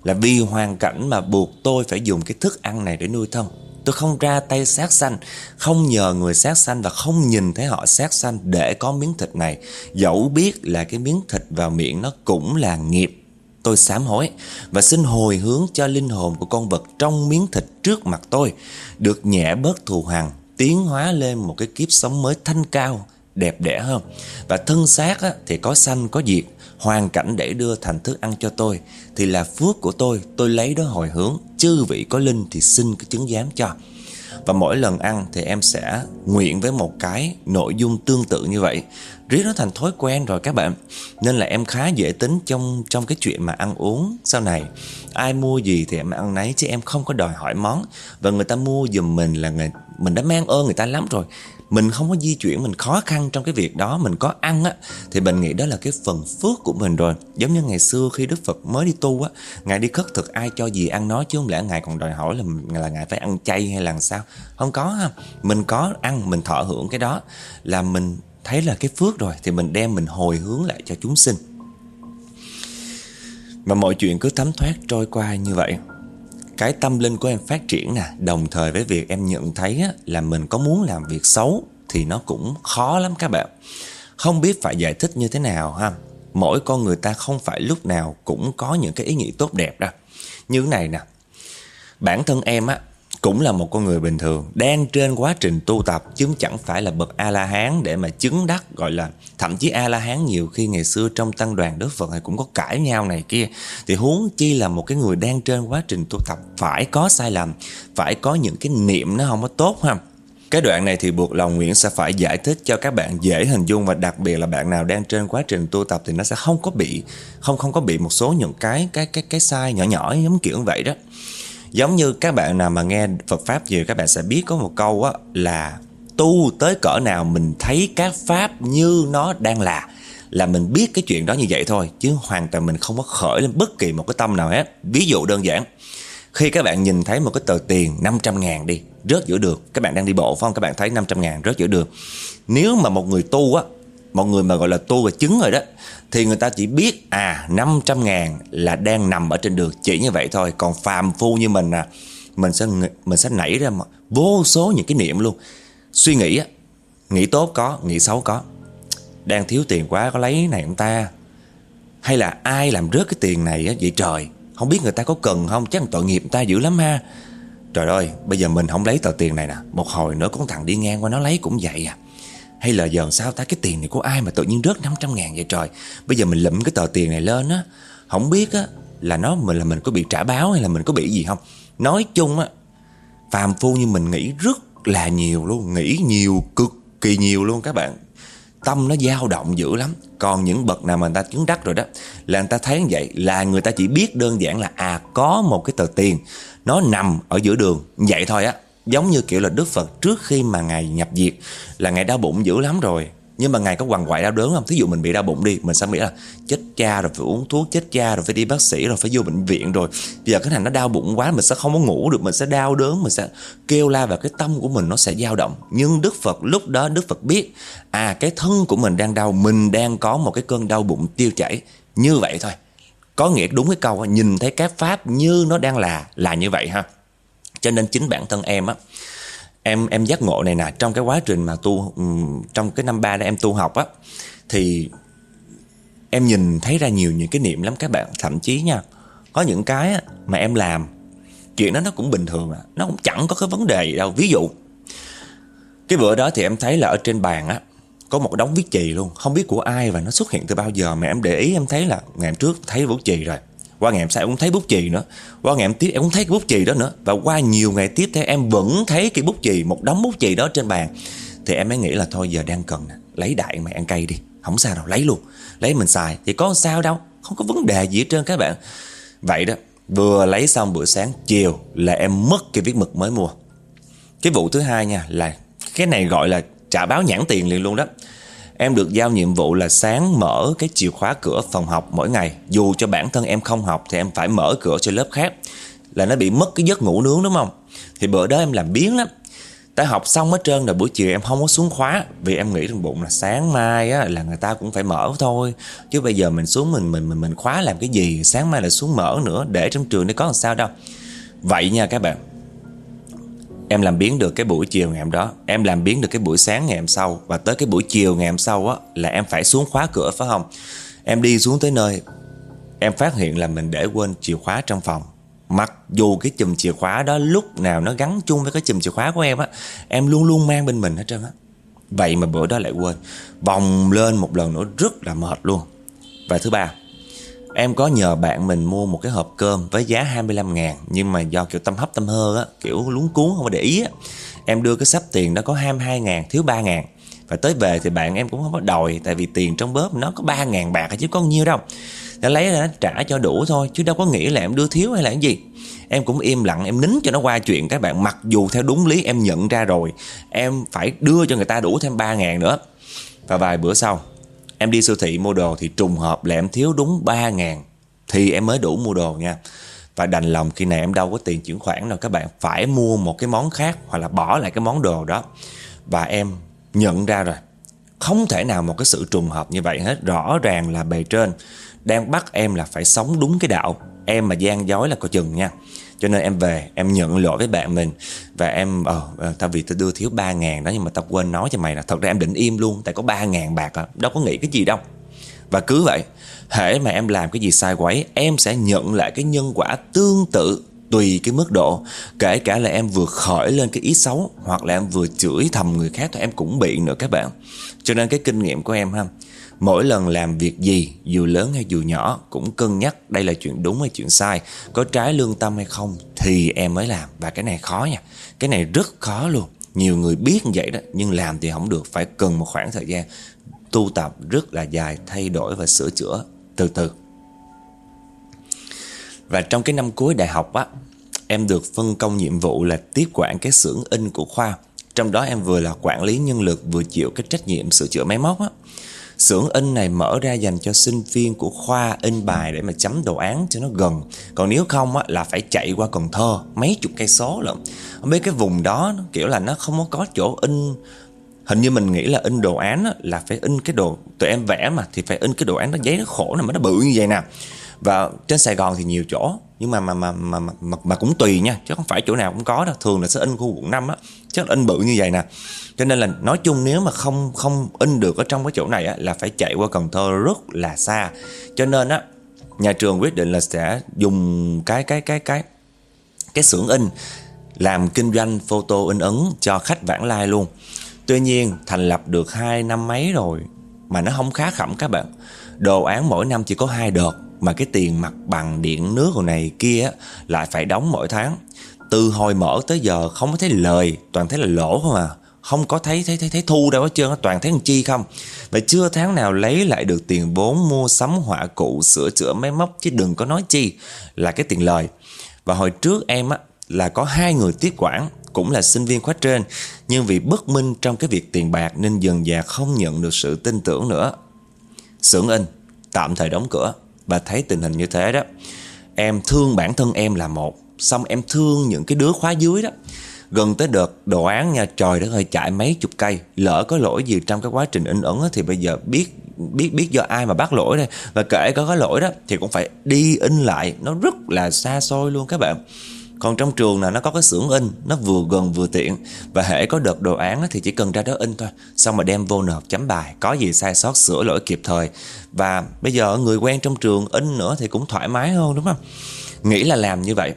là vì hoàn cảnh mà buộc tôi phải dùng cái thức ăn này để nuôi thân. Tôi không ra tay sát sanh, Không nhờ người sát sanh Và không nhìn thấy họ sát sanh Để có miếng thịt này. Dẫu biết là cái miếng thịt vào miệng Nó cũng là nghiệp tôi sám hối và xin hồi hướng cho linh hồn của con vật trong miếng thịt trước mặt tôi được nhẹ bớt thù hằn, tiến hóa lên một cái kiếp sống mới thanh cao, đẹp đẽ hơn. Và thân xác á, thì có sanh có diệt, hoàn cảnh để đưa thành thức ăn cho tôi thì là phước của tôi, tôi lấy đó hồi hướng, chư vị có linh thì xin cái chứng giám cho. Và mỗi lần ăn thì em sẽ nguyện với một cái nội dung tương tự như vậy riết nó thành thói quen rồi các bạn. Nên là em khá dễ tính trong trong cái chuyện mà ăn uống sau này. Ai mua gì thì em ăn nấy, chứ em không có đòi hỏi món. Và người ta mua giùm mình là người, mình đã mang ơn người ta lắm rồi. Mình không có di chuyển, mình khó khăn trong cái việc đó, mình có ăn á, thì mình nghĩ đó là cái phần phước của mình rồi. Giống như ngày xưa khi đức phật mới đi tu á, ngài đi khất thực ai cho gì ăn nói, chứ không lẽ ngài còn đòi hỏi là là ngài phải ăn chay hay là sao? Không có ha. Mình có ăn, mình thọ hưởng cái đó. Là mình thấy là cái phước rồi thì mình đem mình hồi hướng lại cho chúng sinh. Và mọi chuyện cứ thấm thoát trôi qua như vậy, cái tâm linh của em phát triển nè, đồng thời với việc em nhận thấy là mình có muốn làm việc xấu thì nó cũng khó lắm các bạn. Không biết phải giải thích như thế nào ha. Mỗi con người ta không phải lúc nào cũng có những cái ý nghĩ tốt đẹp đâu. Như thế này nè, bản thân em á cũng là một con người bình thường đang trên quá trình tu tập, chứ chẳng phải là bậc a la hán để mà chứng đắc, gọi là, thậm chí a la hán nhiều khi ngày xưa trong tăng đoàn đức phật này cũng có cãi nhau này kia thì huống chi là một cái người đang trên quá trình tu tập, phải có sai lầm, phải có những cái niệm nó không có tốt ha Cái đoạn này thì buộc lòng Nguyễn sẽ phải giải thích cho các bạn dễ hình dung và đặc biệt là bạn nào đang trên quá trình tu tập thì nó sẽ không có bị, không không có bị một số những cái cái cái cái sai nhỏ nhỏ giống kiểu vậy đó. Giống như các bạn nào mà nghe Phật pháp nhiều, các bạn sẽ biết có một câu á là tu tới cỡ nào mình thấy các pháp như nó đang là là mình biết cái chuyện đó như vậy thôi, chứ hoàn toàn mình không có khởi lên bất kỳ một cái tâm nào hết. Ví dụ đơn giản, khi các bạn nhìn thấy một cái tờ tiền 500 ngàn đi, Rớt giữa đường, Các bạn đang đi bộ phải không Các bạn thấy 500 ngàn rớt giữa đường Nếu mà một người tu á mọi người mà gọi là tu và chứng rồi đó, Thì người ta chỉ biết À 500 ngàn là đang nằm ở trên đường. Chỉ như vậy thôi, Còn phàm phu như mình à Mình sẽ mình sẽ nảy ra vô số những cái niệm luôn. Suy nghĩ á, Nghĩ tốt có, Nghĩ xấu có. Đang thiếu tiền quá, có lấy này ông ta. Hay là ai làm rớt cái tiền này á, vậy trời, không biết người ta có cần không? Chắc tội nghiệp người ta dữ lắm ha. Trời ơi, bây giờ mình không lấy tờ tiền này nè, Một hồi nữa có thằng đi ngang qua nó lấy cũng vậy à. Hay là giờ sao ta? Cái tiền này của ai mà tự nhiên rớt 500 ngàn vậy trời? Bây giờ mình lụm cái tờ tiền này lên á, Không biết á là nó mình, là mình có bị trả báo hay là mình có bị gì không? Nói chung á, Phàm phu như mình nghĩ rất là nhiều luôn, Nghĩ nhiều, cực kỳ nhiều luôn các bạn. Tâm nó dao động dữ lắm. Còn những bậc nào mà người ta chứng đắc rồi đó, Là người ta thấy như vậy, Là người ta chỉ biết đơn giản là À có một cái tờ tiền, Nó nằm ở giữa đường, Vậy thôi á. Giống như kiểu là Đức Phật trước khi mà Ngài nhập diệt Là Ngài đau bụng dữ lắm rồi. Nhưng mà ngày có quằn quại đau đớn không? Thí dụ mình bị đau bụng đi, mình sẽ nghĩ là chết cha rồi, phải uống thuốc, chết cha rồi, phải đi bác sĩ rồi, phải vô bệnh viện rồi. Bây giờ cái này nó đau bụng quá, mình sẽ không có ngủ được, mình sẽ đau đớn, mình sẽ kêu la và cái tâm của mình nó sẽ dao động. Nhưng đức phật, lúc đó đức phật biết à cái thân của mình đang đau, mình đang có một cái cơn đau bụng tiêu chảy. Như vậy thôi. Có nghĩa đúng cái câu nhìn thấy các pháp như nó đang là là như vậy ha cho nên chính bản thân em á, em em giác ngộ này nè, trong cái quá trình mà tu ừ, trong cái năm ba đó em tu học á, thì em nhìn thấy ra nhiều những cái niệm lắm các bạn. Thậm chí nha, có những cái mà em làm, chuyện đó nó cũng bình thường à nó cũng chẳng có cái vấn đề gì đâu. Ví dụ, cái bữa đó thì em thấy là ở trên bàn á, có một đống viết chì luôn. Không biết của ai và nó xuất hiện từ bao giờ mà em để ý, em thấy là ngày trước thấy bút chì rồi qua ngày hôm sau em cũng thấy bút chì nữa. Qua ngày hôm tiếp em cũng thấy cái bút chì đó nữa. Và qua nhiều ngày tiếp theo em vẫn thấy cái bút chì, một đống bút chì đó trên bàn. Thì em mới nghĩ là thôi giờ đang cần lấy đại mày ăn cây đi. Không sao đâu, lấy luôn. Lấy mình xài. Thì có sao đâu, không có vấn đề gì hết trơn các bạn. Vậy đó, vừa lấy xong bữa sáng, chiều là em mất cái viết mực mới mua. Cái vụ thứ hai nha, là cái này gọi là trả báo nhãn tiền liền luôn đó. Em được giao nhiệm vụ là sáng mở cái chìa khóa cửa phòng học mỗi ngày. Dù cho bản thân em không học thì em phải mở cửa cho lớp khác Là nó bị mất cái giấc ngủ nướng đúng không? Thì bữa đó em làm biến lắm. Tại học xong hết trơn rồi buổi chiều em không có xuống khóa Vì em nghĩ trong bụng là sáng mai á, là người ta cũng phải mở thôi. Chứ bây giờ mình xuống mình mình mình, mình khóa làm cái gì Sáng mai là xuống mở nữa Để trong trường nó có làm sao đâu. Vậy nha các bạn Em làm biến được cái buổi chiều ngày hôm đó. Em làm biến được cái buổi sáng ngày hôm sau. Và tới cái buổi chiều ngày hôm sau á, Là em phải xuống khóa cửa, phải không? Em đi xuống tới nơi, Em phát hiện là mình để quên chìa khóa trong phòng. Mặc dù cái chùm chìa khóa đó Lúc nào nó gắn chung với cái chùm chìa khóa của em á, Em luôn luôn mang bên mình hết trơn á. Vậy mà bữa đó lại quên. Vòng lên một lần nữa, rất là mệt luôn. Và thứ ba Em có nhờ bạn mình mua một cái hộp cơm với giá 25 ngàn, Nhưng mà do kiểu tâm hấp, tâm hơ á, Kiểu luống cuốn không có để ý á. Em đưa cái sắp tiền đó có 22 ngàn, thiếu 3 ngàn. Và tới về thì bạn em cũng không có đòi, Tại vì tiền trong bóp nó có 3 ngàn bạc chứ có nhiêu đâu. Nó lấy ra trả cho đủ thôi, Chứ đâu có nghĩ là em đưa thiếu hay là cái gì. Em cũng im lặng, em nín cho nó qua chuyện các bạn. Mặc dù theo đúng lý em nhận ra rồi, Em phải đưa cho người ta đủ thêm 3 ngàn nữa. Và vài bữa sau Em đi siêu thị mua đồ thì trùng hợp là em thiếu đúng 3 ngàn. Thì em mới đủ mua đồ nha. Và đành lòng khi này em đâu có tiền chuyển khoản đâu. Các bạn phải mua một cái món khác Hoặc là bỏ lại cái món đồ đó. Và em nhận ra rồi. Không thể nào một cái sự trùng hợp như vậy hết. Rõ ràng là bề trên. Đang bắt em là phải sống đúng cái đạo. Em mà gian dối là coi chừng nha cho nên em về em nhận lỗi với bạn mình. Và em ờ, ờ uh, tao vì tao đưa thiếu 3 ngàn đó nhưng mà tao quên nói cho mày là thật ra em định im luôn tại có 3 ngàn bạc à đâu có nghĩ cái gì đâu. Và cứ vậy hễ mà em làm cái gì sai quấy em sẽ nhận lại cái nhân quả tương tự tùy cái mức độ. Kể cả là em vừa khởi lên cái ý xấu hoặc là em vừa chửi thầm người khác thì em cũng bị nữa các bạn. Cho nên cái kinh nghiệm của em ha Mỗi lần làm việc gì, dù lớn hay dù nhỏ, cũng cân nhắc đây là chuyện đúng hay chuyện sai, có trái lương tâm hay không thì em mới làm. Và cái này khó nha, cái này rất khó luôn. Nhiều người biết như vậy đó Nhưng làm thì không được Phải cần một khoảng thời gian. Tu tập rất là dài Thay đổi và sửa chữa từ từ. Và trong cái năm cuối đại học á Em được phân công nhiệm vụ là tiếp quản cái xưởng in của khoa. Trong đó em vừa là quản lý nhân lực Vừa chịu cái trách nhiệm sửa chữa máy móc á. Xưởng in này mở ra dành cho sinh viên của khoa in bài để mà chấm đồ án cho nó gần. Còn nếu không á, là phải chạy qua Cần Thơ mấy chục cây số lận. Không biết cái vùng đó kiểu là nó không có chỗ in. Hình như mình nghĩ là in đồ án á, là phải in cái đồ Tụi em vẽ mà thì phải in cái đồ án nó giấy nó khổ nè mà nó bự như vậy nè. Và trên Sài Gòn thì nhiều chỗ Nhưng mà mà mà mà mà, mà, cũng tùy nha Chứ không phải chỗ nào cũng có đâu. Thường là sẽ in khu quận 5 á Chắc là in bự như vậy nè. Cho nên là nói chung nếu mà không không in được ở trong cái chỗ này á, là phải chạy qua Cần Thơ rất là xa. Cho nên á nhà trường quyết định là sẽ dùng cái cái cái cái cái xưởng in làm kinh doanh photo in ấn cho khách vãng lai luôn. Tuy nhiên thành lập được hai năm mấy rồi mà nó không khá khẩm các bạn. Đồ án mỗi năm chỉ có hai đợt mà cái tiền mặt bằng điện nước hồi này kia lại phải đóng mỗi tháng. Từ hồi mở tới giờ không có thấy lời, toàn thấy là lỗ không à. Không có thấy thấy thấy thấy thu đâu hết trơn toàn thấy chi không. Và chưa tháng nào lấy lại được tiền vốn mua sắm họa cụ, sửa chữa máy móc, chứ đừng có nói chi là cái tiền lời. Và hồi trước em á, là có hai người tiếp quản, cũng là sinh viên khóa trên. Nhưng vì bất minh trong cái việc tiền bạc nên dần dà không nhận được sự tin tưởng nữa. Xưởng in, tạm thời đóng cửa và thấy tình hình như thế đó. Em thương bản thân em là một, xong em thương những cái đứa khóa dưới đó. Gần tới đợt đồ án nha, Trời đất ơi, chạy mấy chục cây. Lỡ có lỗi gì trong cái quá trình in ấn Thì bây giờ biết biết biết do ai mà bắt lỗi đây. Và kể có có lỗi đó, Thì cũng phải đi in lại. Nó rất là xa xôi luôn các bạn còn trong trường là nó có cái xưởng in, Nó vừa gần vừa tiện, Và hệ có đợt đồ án thì chỉ cần ra đó in thôi. Xong mà đem vô nộp chấm bài, Có gì sai sót sửa lỗi kịp thời. Và bây giờ người quen trong trường in nữa Thì cũng thoải mái hơn, đúng không? Nghĩ là làm như vậy,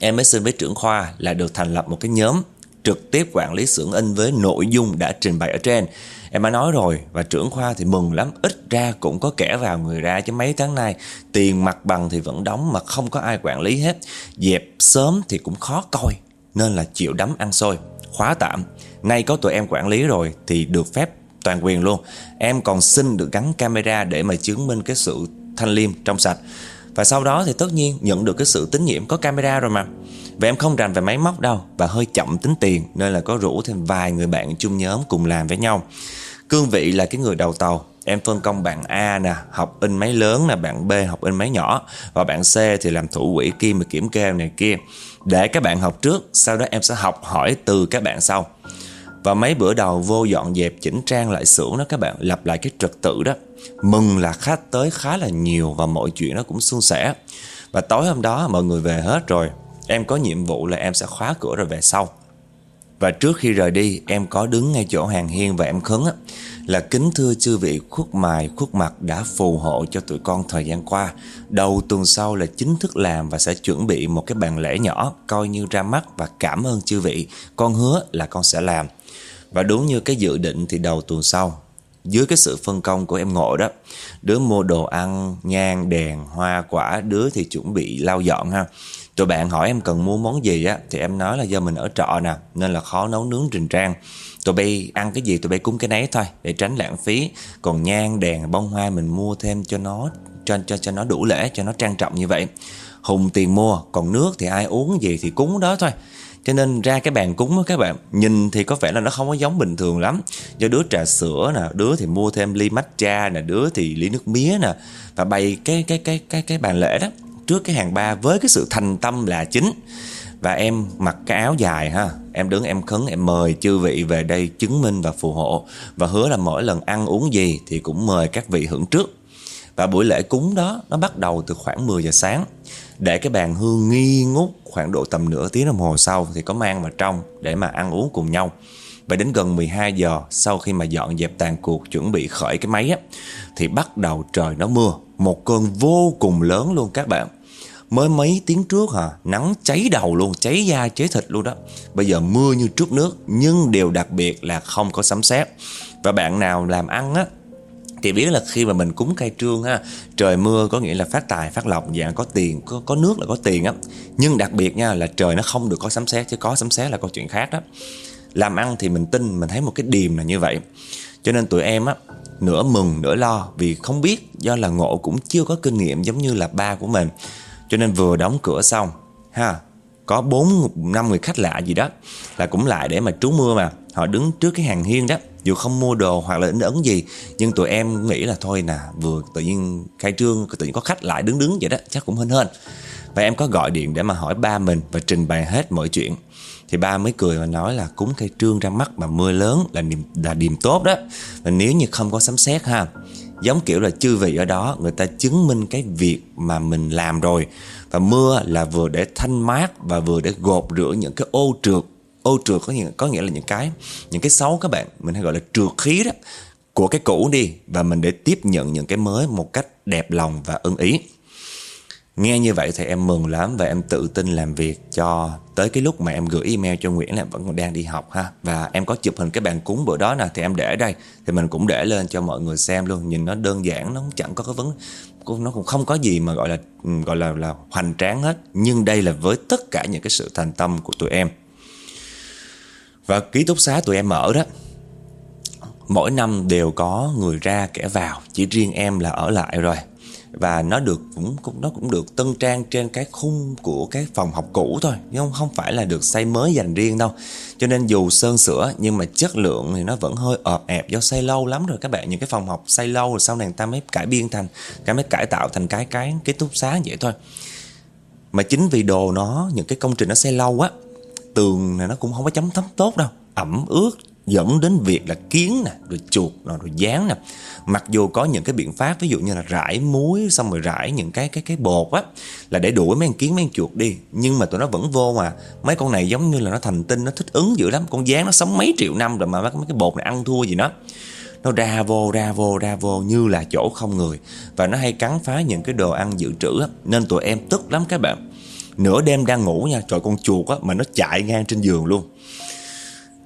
em mới xin với trưởng khoa là được thành lập một cái nhóm trực tiếp quản lý xưởng in với nội dung đã trình bày ở trên. Em đã nói rồi và trưởng khoa thì mừng lắm, ít ra cũng có kẻ vào người ra chứ mấy tháng nay tiền mặt bằng thì vẫn đóng mà không có ai quản lý hết. Dẹp sớm thì cũng khó coi nên là chịu đấm ăn xôi, khóa tạm. Nay có tụi em quản lý rồi thì được phép toàn quyền luôn. Em còn xin được gắn camera để mà chứng minh cái sự thanh liêm trong sạch. Và sau đó thì tất nhiên nhận được cái sự tín nhiệm có camera rồi mà Và em không rành về máy móc đâu Và hơi chậm tính tiền Nên là có rủ thêm vài người bạn chung nhóm cùng làm với nhau Cương vị là cái người đầu tàu. Em phân công bạn A nè, Học in máy lớn nè, Bạn B học in máy nhỏ. Và bạn C thì làm thủ quỹ kim và kiểm kê này kia. Để các bạn học trước, Sau đó em sẽ học hỏi từ các bạn sau. Và mấy bữa đầu vô dọn dẹp, chỉnh trang lại xưởng đó các bạn, Lập lại cái trật tự đó. Mừng là khách tới khá là nhiều Và mọi chuyện nó cũng suôn sẻ. Và tối hôm đó mọi người về hết rồi. Em có nhiệm vụ là em sẽ khóa cửa rồi về sau. Và trước khi rời đi Em có đứng ngay chỗ hàng hiên và em khấn á Là kính thưa chư vị khuất mài khuất mặt Đã phù hộ cho tụi con thời gian qua. Đầu tuần sau là chính thức làm Và sẽ chuẩn bị một cái bàn lễ nhỏ Coi như ra mắt và cảm ơn chư vị. Con hứa là con sẽ làm. Và đúng như cái dự định thì đầu tuần sau dưới cái sự phân công của em ngộ đó Đứa mua đồ ăn, nhang, đèn, hoa, quả Đứa thì chuẩn bị lau dọn ha. Tụi bạn hỏi em cần mua món gì á Thì em nói là do mình ở trọ nè Nên là khó nấu nướng trình trang Tụi bay ăn cái gì tụi bay cúng cái nấy thôi Để tránh lãng phí. Còn nhang, đèn, bông hoa mình mua thêm cho nó cho, cho, cho nó đủ lễ, cho nó trang trọng như vậy. Hùng tiền mua Còn nước thì ai uống gì thì cúng đó thôi. Cho nên ra cái bàn cúng á các bạn Nhìn thì có vẻ là nó không có giống bình thường lắm. Do đứa trà sữa nè Đứa thì mua thêm ly matcha nè Đứa thì ly nước mía nè. Và bày cái cái cái cái cái bàn lễ đó. Trước cái hàng ba với cái sự thành tâm là chính. Và em mặc cái áo dài ha Em đứng em khấn em mời chư vị về đây chứng minh và phù hộ. Và hứa là mỗi lần ăn uống gì Thì cũng mời các vị hưởng trước. Và buổi lễ cúng đó Nó bắt đầu từ khoảng 10 giờ sáng. Để cái bàn hương nghi ngút khoảng độ tầm nửa tiếng đồng hồ sau thì có mang vào trong để mà ăn uống cùng nhau. Và đến gần 12 giờ sau khi mà dọn dẹp tàn cuộc chuẩn bị khởi cái máy á thì bắt đầu trời nó mưa, một cơn vô cùng lớn luôn các bạn. Mới mấy tiếng trước hả, nắng cháy đầu luôn, cháy da cháy thịt luôn đó. Bây giờ mưa như trước nước nhưng điều đặc biệt là không có sấm sét. Và bạn nào làm ăn á thì biết là khi mà mình cúng cây trương ha trời mưa có nghĩa là phát tài phát lộc dạng có tiền có có nước là có tiền á. Nhưng đặc biệt nha là trời nó không được có sấm sét chứ có sấm sét là câu chuyện khác đó. Làm ăn thì mình tin Mình thấy một cái điềm là như vậy. Cho nên tụi em á Nửa mừng nửa lo Vì không biết do là ngộ cũng chưa có kinh nghiệm Giống như là ba của mình. Cho nên vừa đóng cửa xong, ha, Có bốn, năm người khách lạ gì đó Là cũng lại để mà trú mưa mà. Họ đứng trước cái hàng hiên đó, dù không mua đồ hoặc là in ấn gì, nhưng tụi em nghĩ là thôi nè, vừa tự nhiên khai trương, tự nhiên có khách lại đứng đứng vậy đó, chắc cũng hên hên. Và em có gọi điện để mà hỏi ba mình và trình bày hết mọi chuyện. Thì ba mới cười và nói là cúng khai trương ra mắt mà mưa lớn là niềm, là điểm tốt đó. Và nếu như không có sấm sét ha giống kiểu là chư vị ở đó người ta chứng minh cái việc mà mình làm rồi. Và mưa là vừa để thanh mát và vừa để gột rửa những cái ô trượt. Ô trượt có nghĩa, có nghĩa là những cái những cái xấu các bạn mình hay gọi là trượt khí đó của cái cũ đi. Và mình để tiếp nhận những cái mới một cách đẹp lòng và ưng ý. Nghe như vậy thì em mừng lắm và em tự tin làm việc cho tới cái lúc mà em gửi email cho Nguyễn là vẫn còn đang đi học ha. Và em có chụp hình cái bàn cúng bữa đó nè, thì em để đây thì mình cũng để lên cho mọi người xem luôn. Nhìn nó đơn giản, nó cũng chẳng có cái vấn nó cũng không có gì mà gọi là gọi là là hoành tráng hết. Nhưng đây là với tất cả những cái sự thành tâm của tụi em. Và ký túc xá tụi em mở đó, Mỗi năm đều có người ra kẻ vào Chỉ riêng em là ở lại rồi và nó được cũng, cũng nó cũng được tân trang trên cái khung của cái phòng học cũ thôi nhưng không không phải là được xây mới dành riêng đâu. Cho nên dù sơn sửa nhưng mà chất lượng thì nó vẫn hơi ọp ẹp do xây lâu lắm rồi các bạn. Những cái phòng học xây lâu rồi sau này người ta mới cải biên thành cái mới cải tạo thành cái cái cái túc xá vậy thôi. Mà chính vì đồ nó những cái công trình nó xây lâu á tường này nó cũng không có chấm thấm tốt đâu. Ẩm ướt dẫn đến việc là kiến nè rồi chuột rồi, rồi dán nè. Mặc dù có những cái biện pháp ví dụ như là rải muối xong rồi rải những cái cái cái bột á là để đuổi mấy con kiến mấy con chuột đi. Nhưng mà tụi nó vẫn vô mà. Mấy con này giống như là nó thành tinh nó thích ứng dữ lắm. Con dán nó sống mấy triệu năm rồi mà mấy cái bột này ăn thua gì nó. Nó ra vô ra vô ra vô như là chỗ không người. Và nó hay cắn phá những cái đồ ăn dự trữ á. Nên tụi em tức lắm các bạn. Nửa đêm đang ngủ nha trời con chuột á mà nó chạy ngang trên giường luôn.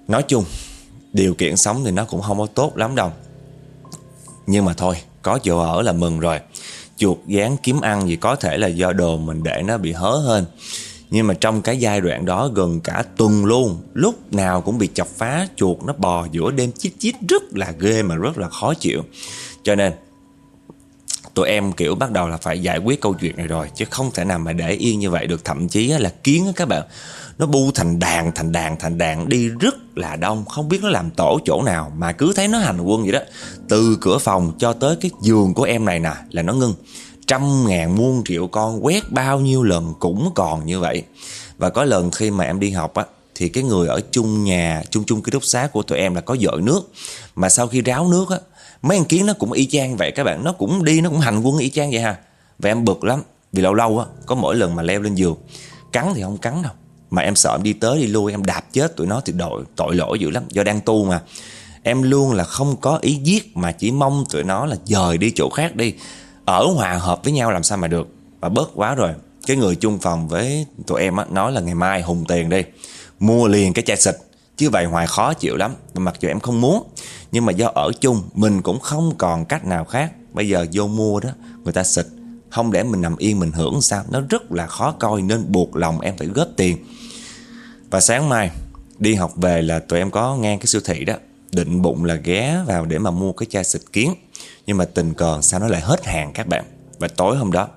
Nói chung điều kiện sống thì nó cũng không có tốt lắm đâu. Nhưng mà thôi, có chỗ ở là mừng rồi. Chuột dán kiếm ăn gì có thể là do đồ mình để nó bị hớ hơn nhưng mà trong cái giai đoạn đó gần cả tuần luôn, Lúc nào cũng bị chọc phá, Chuột nó bò giữa đêm chít chít, rất là ghê mà rất là khó chịu. Cho nên tụi em, kiểu, bắt đầu là phải giải quyết câu chuyện này rồi, Chứ không thể nào mà để yên như vậy được. Thậm chí là kiến các bạn, nó bu thành đàn thành đàn thành đàn, đi rất là đông, không biết nó làm tổ chỗ nào, mà cứ thấy nó hành quân vậy đó. Từ cửa phòng cho tới cái giường của em này nè, là nó ngưng. Trăm ngàn muôn triệu con quét bao nhiêu lần cũng còn như vậy. Và có lần khi mà em đi học á, thì cái người ở chung nhà, chung chung ký túc xá của tụi em là có dội nước. Mà sau khi ráo nước á mấy con kiến nó cũng y chang vậy, các bạn. Nó cũng đi, nó cũng hành quân y chang vậy ha. Và em bực lắm, vì lâu lâu á, có mỗi lần mà leo lên giường, cắn thì không cắn đâu. Mà em sợ em đi tới đi lui, em đạp chết tụi nó thì đội, tội lỗi dữ lắm. Do đang tu mà. Em luôn là không có ý giết mà chỉ mong tụi nó là dời đi chỗ khác đi. Ở hòa hợp với nhau làm sao mà được. Và bớt quá rồi. Cái người chung phòng với tụi em á, nói là ngày mai hùng tiền đi. Mua liền cái chai xịt chứ vậy hoài khó chịu lắm. Và mặc dù em không muốn, nhưng mà do ở chung, mình cũng không còn cách nào khác. Bây giờ vô mua đó, người ta xịt. Không để mình nằm yên mình hưởng sao? Nó rất là khó coi, nên buộc lòng em phải góp tiền. Và sáng mai, đi học về là tụi em có ngang cái siêu thị đó. Định bụng là ghé vào để mà mua cái chai xịt kiến. Nhưng mà tình cờ sao nó lại hết hàng các bạn? Và tối hôm đó,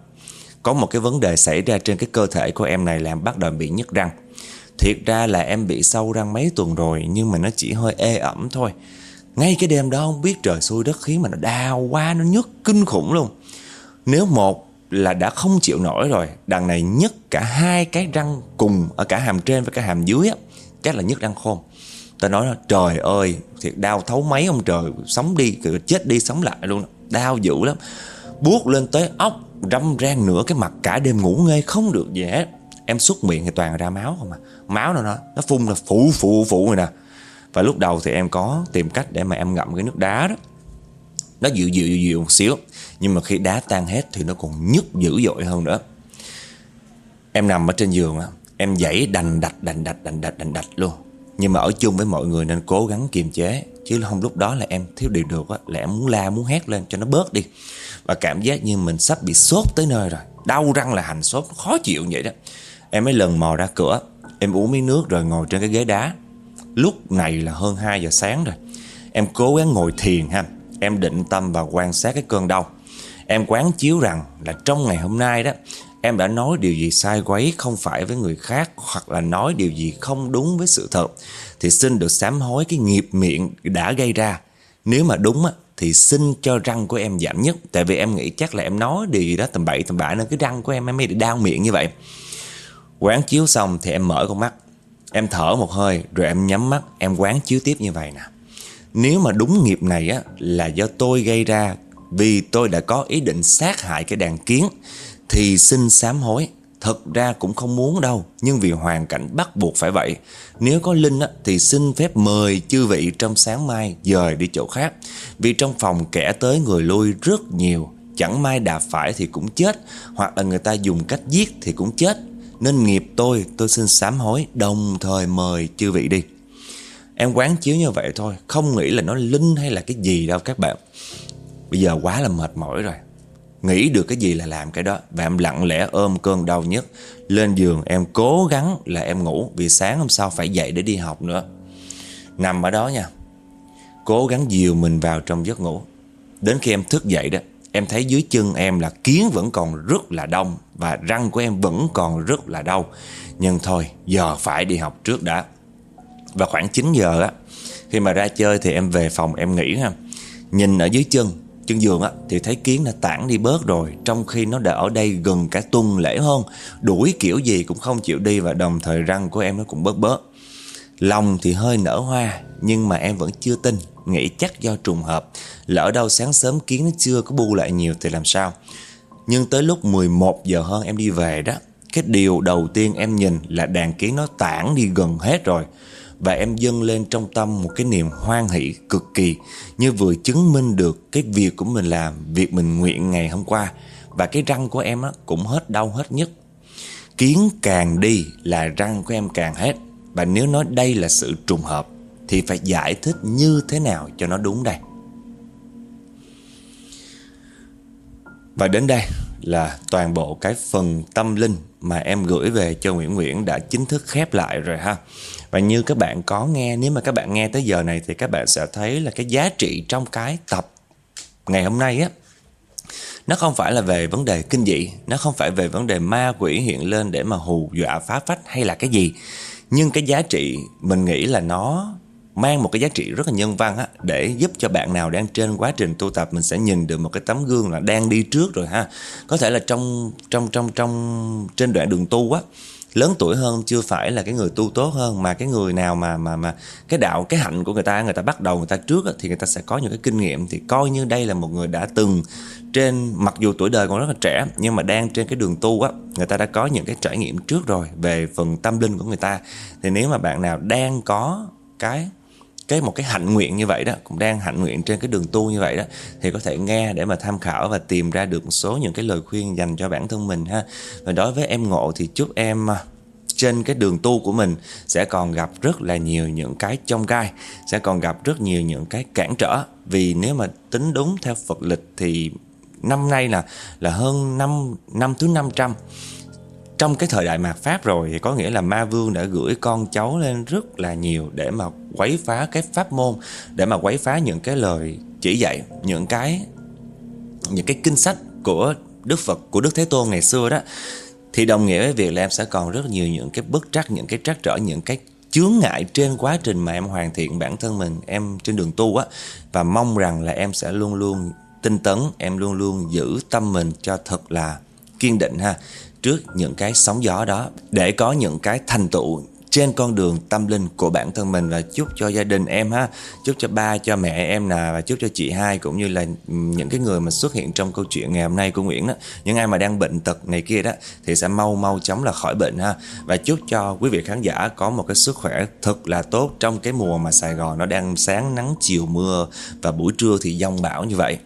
có một cái vấn đề xảy ra trên cái cơ thể của em này làm bắt đầu bị nhức răng thiệt ra là em bị sâu răng mấy tuần rồi, nhưng mà nó chỉ hơi ê ẩm thôi. Ngay cái đêm đó không biết trời xui đất khiến mà nó đau quá, nó nhức, kinh khủng luôn. Nếu một là đã không chịu nổi rồi, Đằng này nhức cả hai cái răng cùng, Ở cả hàm trên và cả hàm dưới á, Chắc là nhức răng khôn. Tao nói là, trời ơi, Thiệt đau thấu mấy ông trời, Sống đi chết đi sống lại luôn. Đau dữ lắm. Buốt lên tới ốc, Râm ran nửa cái mặt cả đêm ngủ ngây không được gì hết Em xúc miệng thì toàn ra máu không à. Máu nó nó, nó phun là phụ phụ phụ rồi nè. Và lúc đầu thì em có tìm cách để mà em ngậm cái nước đá đó. Nó dịu dịu dịu, dịu một xíu. Nhưng mà khi đá tan hết thì nó còn nhức dữ dội hơn nữa. Em nằm ở trên giường Em dãy đành đạch đành đạch đành đạch đành đạch luôn. Nhưng mà ở chung với mọi người nên cố gắng kiềm chế. Chứ không lúc đó là em thiếu điều được Là em muốn la muốn hét lên cho nó bớt đi. Và cảm giác như mình sắp bị sốt tới nơi rồi. Đau răng là hành sốt khó chịu vậy đó. Em mới lần mò ra cửa. Em uống miếng nước rồi ngồi trên cái ghế đá. Lúc này là hơn 2 giờ sáng rồi. Em cố gắng ngồi thiền ha. Em định tâm và quan sát cái cơn đau. Em quán chiếu rằng là trong ngày hôm nay đó, Em đã nói điều gì sai quấy không phải với người khác Hoặc là nói điều gì không đúng với sự thật, Thì xin được sám hối cái nghiệp miệng đã gây ra. Nếu mà đúng á, thì xin cho răng của em giảm nhất. Tại vì em nghĩ chắc là em nói điều gì đó tầm bậy tầm bạ Nên cái răng của em em mới đau miệng như vậy. Quán chiếu xong thì em mở con mắt. Em thở một hơi rồi em nhắm mắt Em quán chiếu tiếp như vậy nè. Nếu mà đúng nghiệp này á là do tôi gây ra Vì tôi đã có ý định sát hại cái đàn kiến Thì xin sám hối. Thật ra cũng không muốn đâu Nhưng vì hoàn cảnh bắt buộc phải vậy. Nếu có Linh á, thì xin phép mời chư vị trong sáng mai dời đi chỗ khác. Vì trong phòng kẻ tới người lui rất nhiều Chẳng may đạp phải thì cũng chết Hoặc là người ta dùng cách giết thì cũng chết. Nên nghiệp tôi tôi xin sám hối, Đồng thời mời chư vị đi. Em quán chiếu như vậy thôi, Không nghĩ là nó linh hay là cái gì đâu các bạn. Bây giờ quá là mệt mỏi rồi. Nghĩ được cái gì là làm cái đó. Và em lặng lẽ ôm cơn đau nhất. Lên giường, em cố gắng là em ngủ, Vì sáng hôm sau phải dậy để đi học nữa. Nằm ở đó nha. Cố gắng dìu mình vào trong giấc ngủ. Đến khi em thức dậy đó Em thấy dưới chân em là kiến vẫn còn rất là đông Và răng của em vẫn còn rất là đau. Nhưng thôi, giờ phải đi học trước đã. Và khoảng 9 giờ á, Khi mà ra chơi thì em về phòng em nghỉ ha. Nhìn ở dưới chân chân giường á, thì thấy kiến đã tản đi bớt rồi, trong khi nó đã ở đây gần cả tuần lễ hơn. Đuổi kiểu gì cũng không chịu đi và đồng thời răng của em nó cũng bớt bớt. Lòng thì hơi nở hoa, nhưng mà em vẫn chưa tin nghĩ chắc do trùng hợp. Lỡ đâu sáng sớm kiến nó chưa có bu lại nhiều thì làm sao? Nhưng tới lúc 11 giờ hơn em đi về đó cái điều đầu tiên em nhìn là đàn kiến nó tản đi gần hết rồi. Và em dâng lên trong tâm một cái niềm hoan hỷ cực kỳ như vừa chứng minh được cái việc của mình làm, việc mình nguyện ngày hôm qua. Và cái răng của em á, cũng hết đau hết nhất. Kiến càng đi là răng của em càng hết. Và nếu nói đây là sự trùng hợp thì phải giải thích như thế nào cho nó đúng đây. Và đến đây là toàn bộ cái phần tâm linh mà em gửi về cho Nguyễn Nguyễn đã chính thức khép lại rồi ha. Và như các bạn có nghe, nếu mà các bạn nghe tới giờ này thì các bạn sẽ thấy là cái giá trị trong cái tập ngày hôm nay á nó không phải là về vấn đề kinh dị, nó không phải về vấn đề ma quỷ hiện lên để mà hù dọa phá phách hay là cái gì. Nhưng cái giá trị mình nghĩ là nó mang một cái giá trị rất là nhân văn á để giúp cho bạn nào đang trên quá trình tu tập mình sẽ nhìn được một cái tấm gương là đang đi trước rồi ha. Có thể là trong trong trong trong trên đoạn đường tu á lớn tuổi hơn chưa phải là cái người tu tốt hơn mà cái người nào mà mà mà cái đạo cái hạnh của người ta người ta bắt đầu người ta trước á, thì người ta sẽ có những cái kinh nghiệm thì coi như đây là một người đã từng trên mặc dù tuổi đời còn rất là trẻ nhưng mà đang trên cái đường tu á người ta đã có những cái trải nghiệm trước rồi về phần tâm linh của người ta thì nếu mà bạn nào đang có cái cái một cái hạnh nguyện như vậy đó, cũng đang hạnh nguyện trên cái đường tu như vậy đó, thì có thể nghe để mà tham khảo và tìm ra được một số những cái lời khuyên dành cho bản thân mình ha. Và đối với em ngộ thì chúc em à, trên cái đường tu của mình sẽ còn gặp rất là nhiều những cái trong gai, sẽ còn gặp rất nhiều những cái cản trở. Vì nếu mà tính đúng theo Phật lịch thì năm nay là là hơn năm năm thứ 500 trong cái thời đại mạt Pháp rồi thì có nghĩa là ma vương đã gửi con cháu lên rất là nhiều để mà quấy phá cái pháp môn, để mà quấy phá những cái lời chỉ dạy, những cái những cái kinh sách của Đức Phật, của Đức Thế Tôn ngày xưa đó. Thì đồng nghĩa với việc là em sẽ còn rất nhiều những cái bất trắc, những cái trắc trở, những cái chướng ngại trên quá trình mà em hoàn thiện bản thân mình, em trên đường tu á. Và mong rằng là em sẽ luôn luôn tinh tấn, em luôn luôn giữ tâm mình cho thật là kiên định ha trước những cái sóng gió đó, để có những cái thành tựu trên con đường tâm linh của bản thân mình và chúc cho gia đình em ha, chúc cho ba, cho mẹ em nè, và chúc cho chị hai cũng như là những cái người mà xuất hiện trong câu chuyện ngày hôm nay của Nguyễn đó những ai mà đang bệnh tật này kia đó thì sẽ mau mau chóng là khỏi bệnh ha. Và chúc cho quý vị khán giả có một cái sức khỏe thật là tốt trong cái mùa mà Sài Gòn nó đang sáng nắng, chiều mưa và buổi trưa thì giông bão như vậy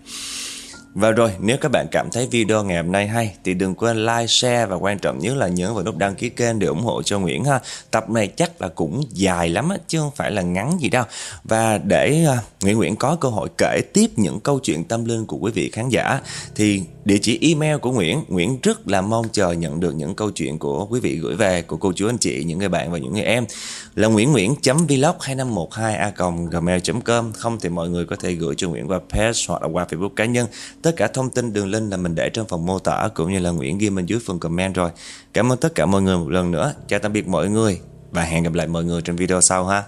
và rồi, nếu các bạn cảm thấy video ngày hôm nay hay thì đừng quên like, share và quan trọng nhất là nhớ vào nút đăng ký kênh để ủng hộ cho Nguyễn ha. Tập này chắc là cũng dài lắm á, chứ không phải là ngắn gì đâu. Và để uh, Nguyễn Nguyễn có cơ hội kể tiếp những câu chuyện tâm linh của quý vị khán giả thì Địa chỉ email của Nguyễn. Nguyễn rất là mong chờ nhận được những câu chuyện của quý vị gửi về Của cô chú anh chị, những người bạn và những người em. Là nguyễn nguyễn vlog 2512 a gmail.com Không thì mọi người có thể gửi cho Nguyễn qua page hoặc là qua Facebook cá nhân. Tất cả thông tin đường link là mình để trong phần mô tả Cũng như là Nguyễn ghi bên dưới phần comment rồi. Cảm ơn tất cả mọi người một lần nữa. Chào tạm biệt mọi người Và hẹn gặp lại mọi người trong video sau ha.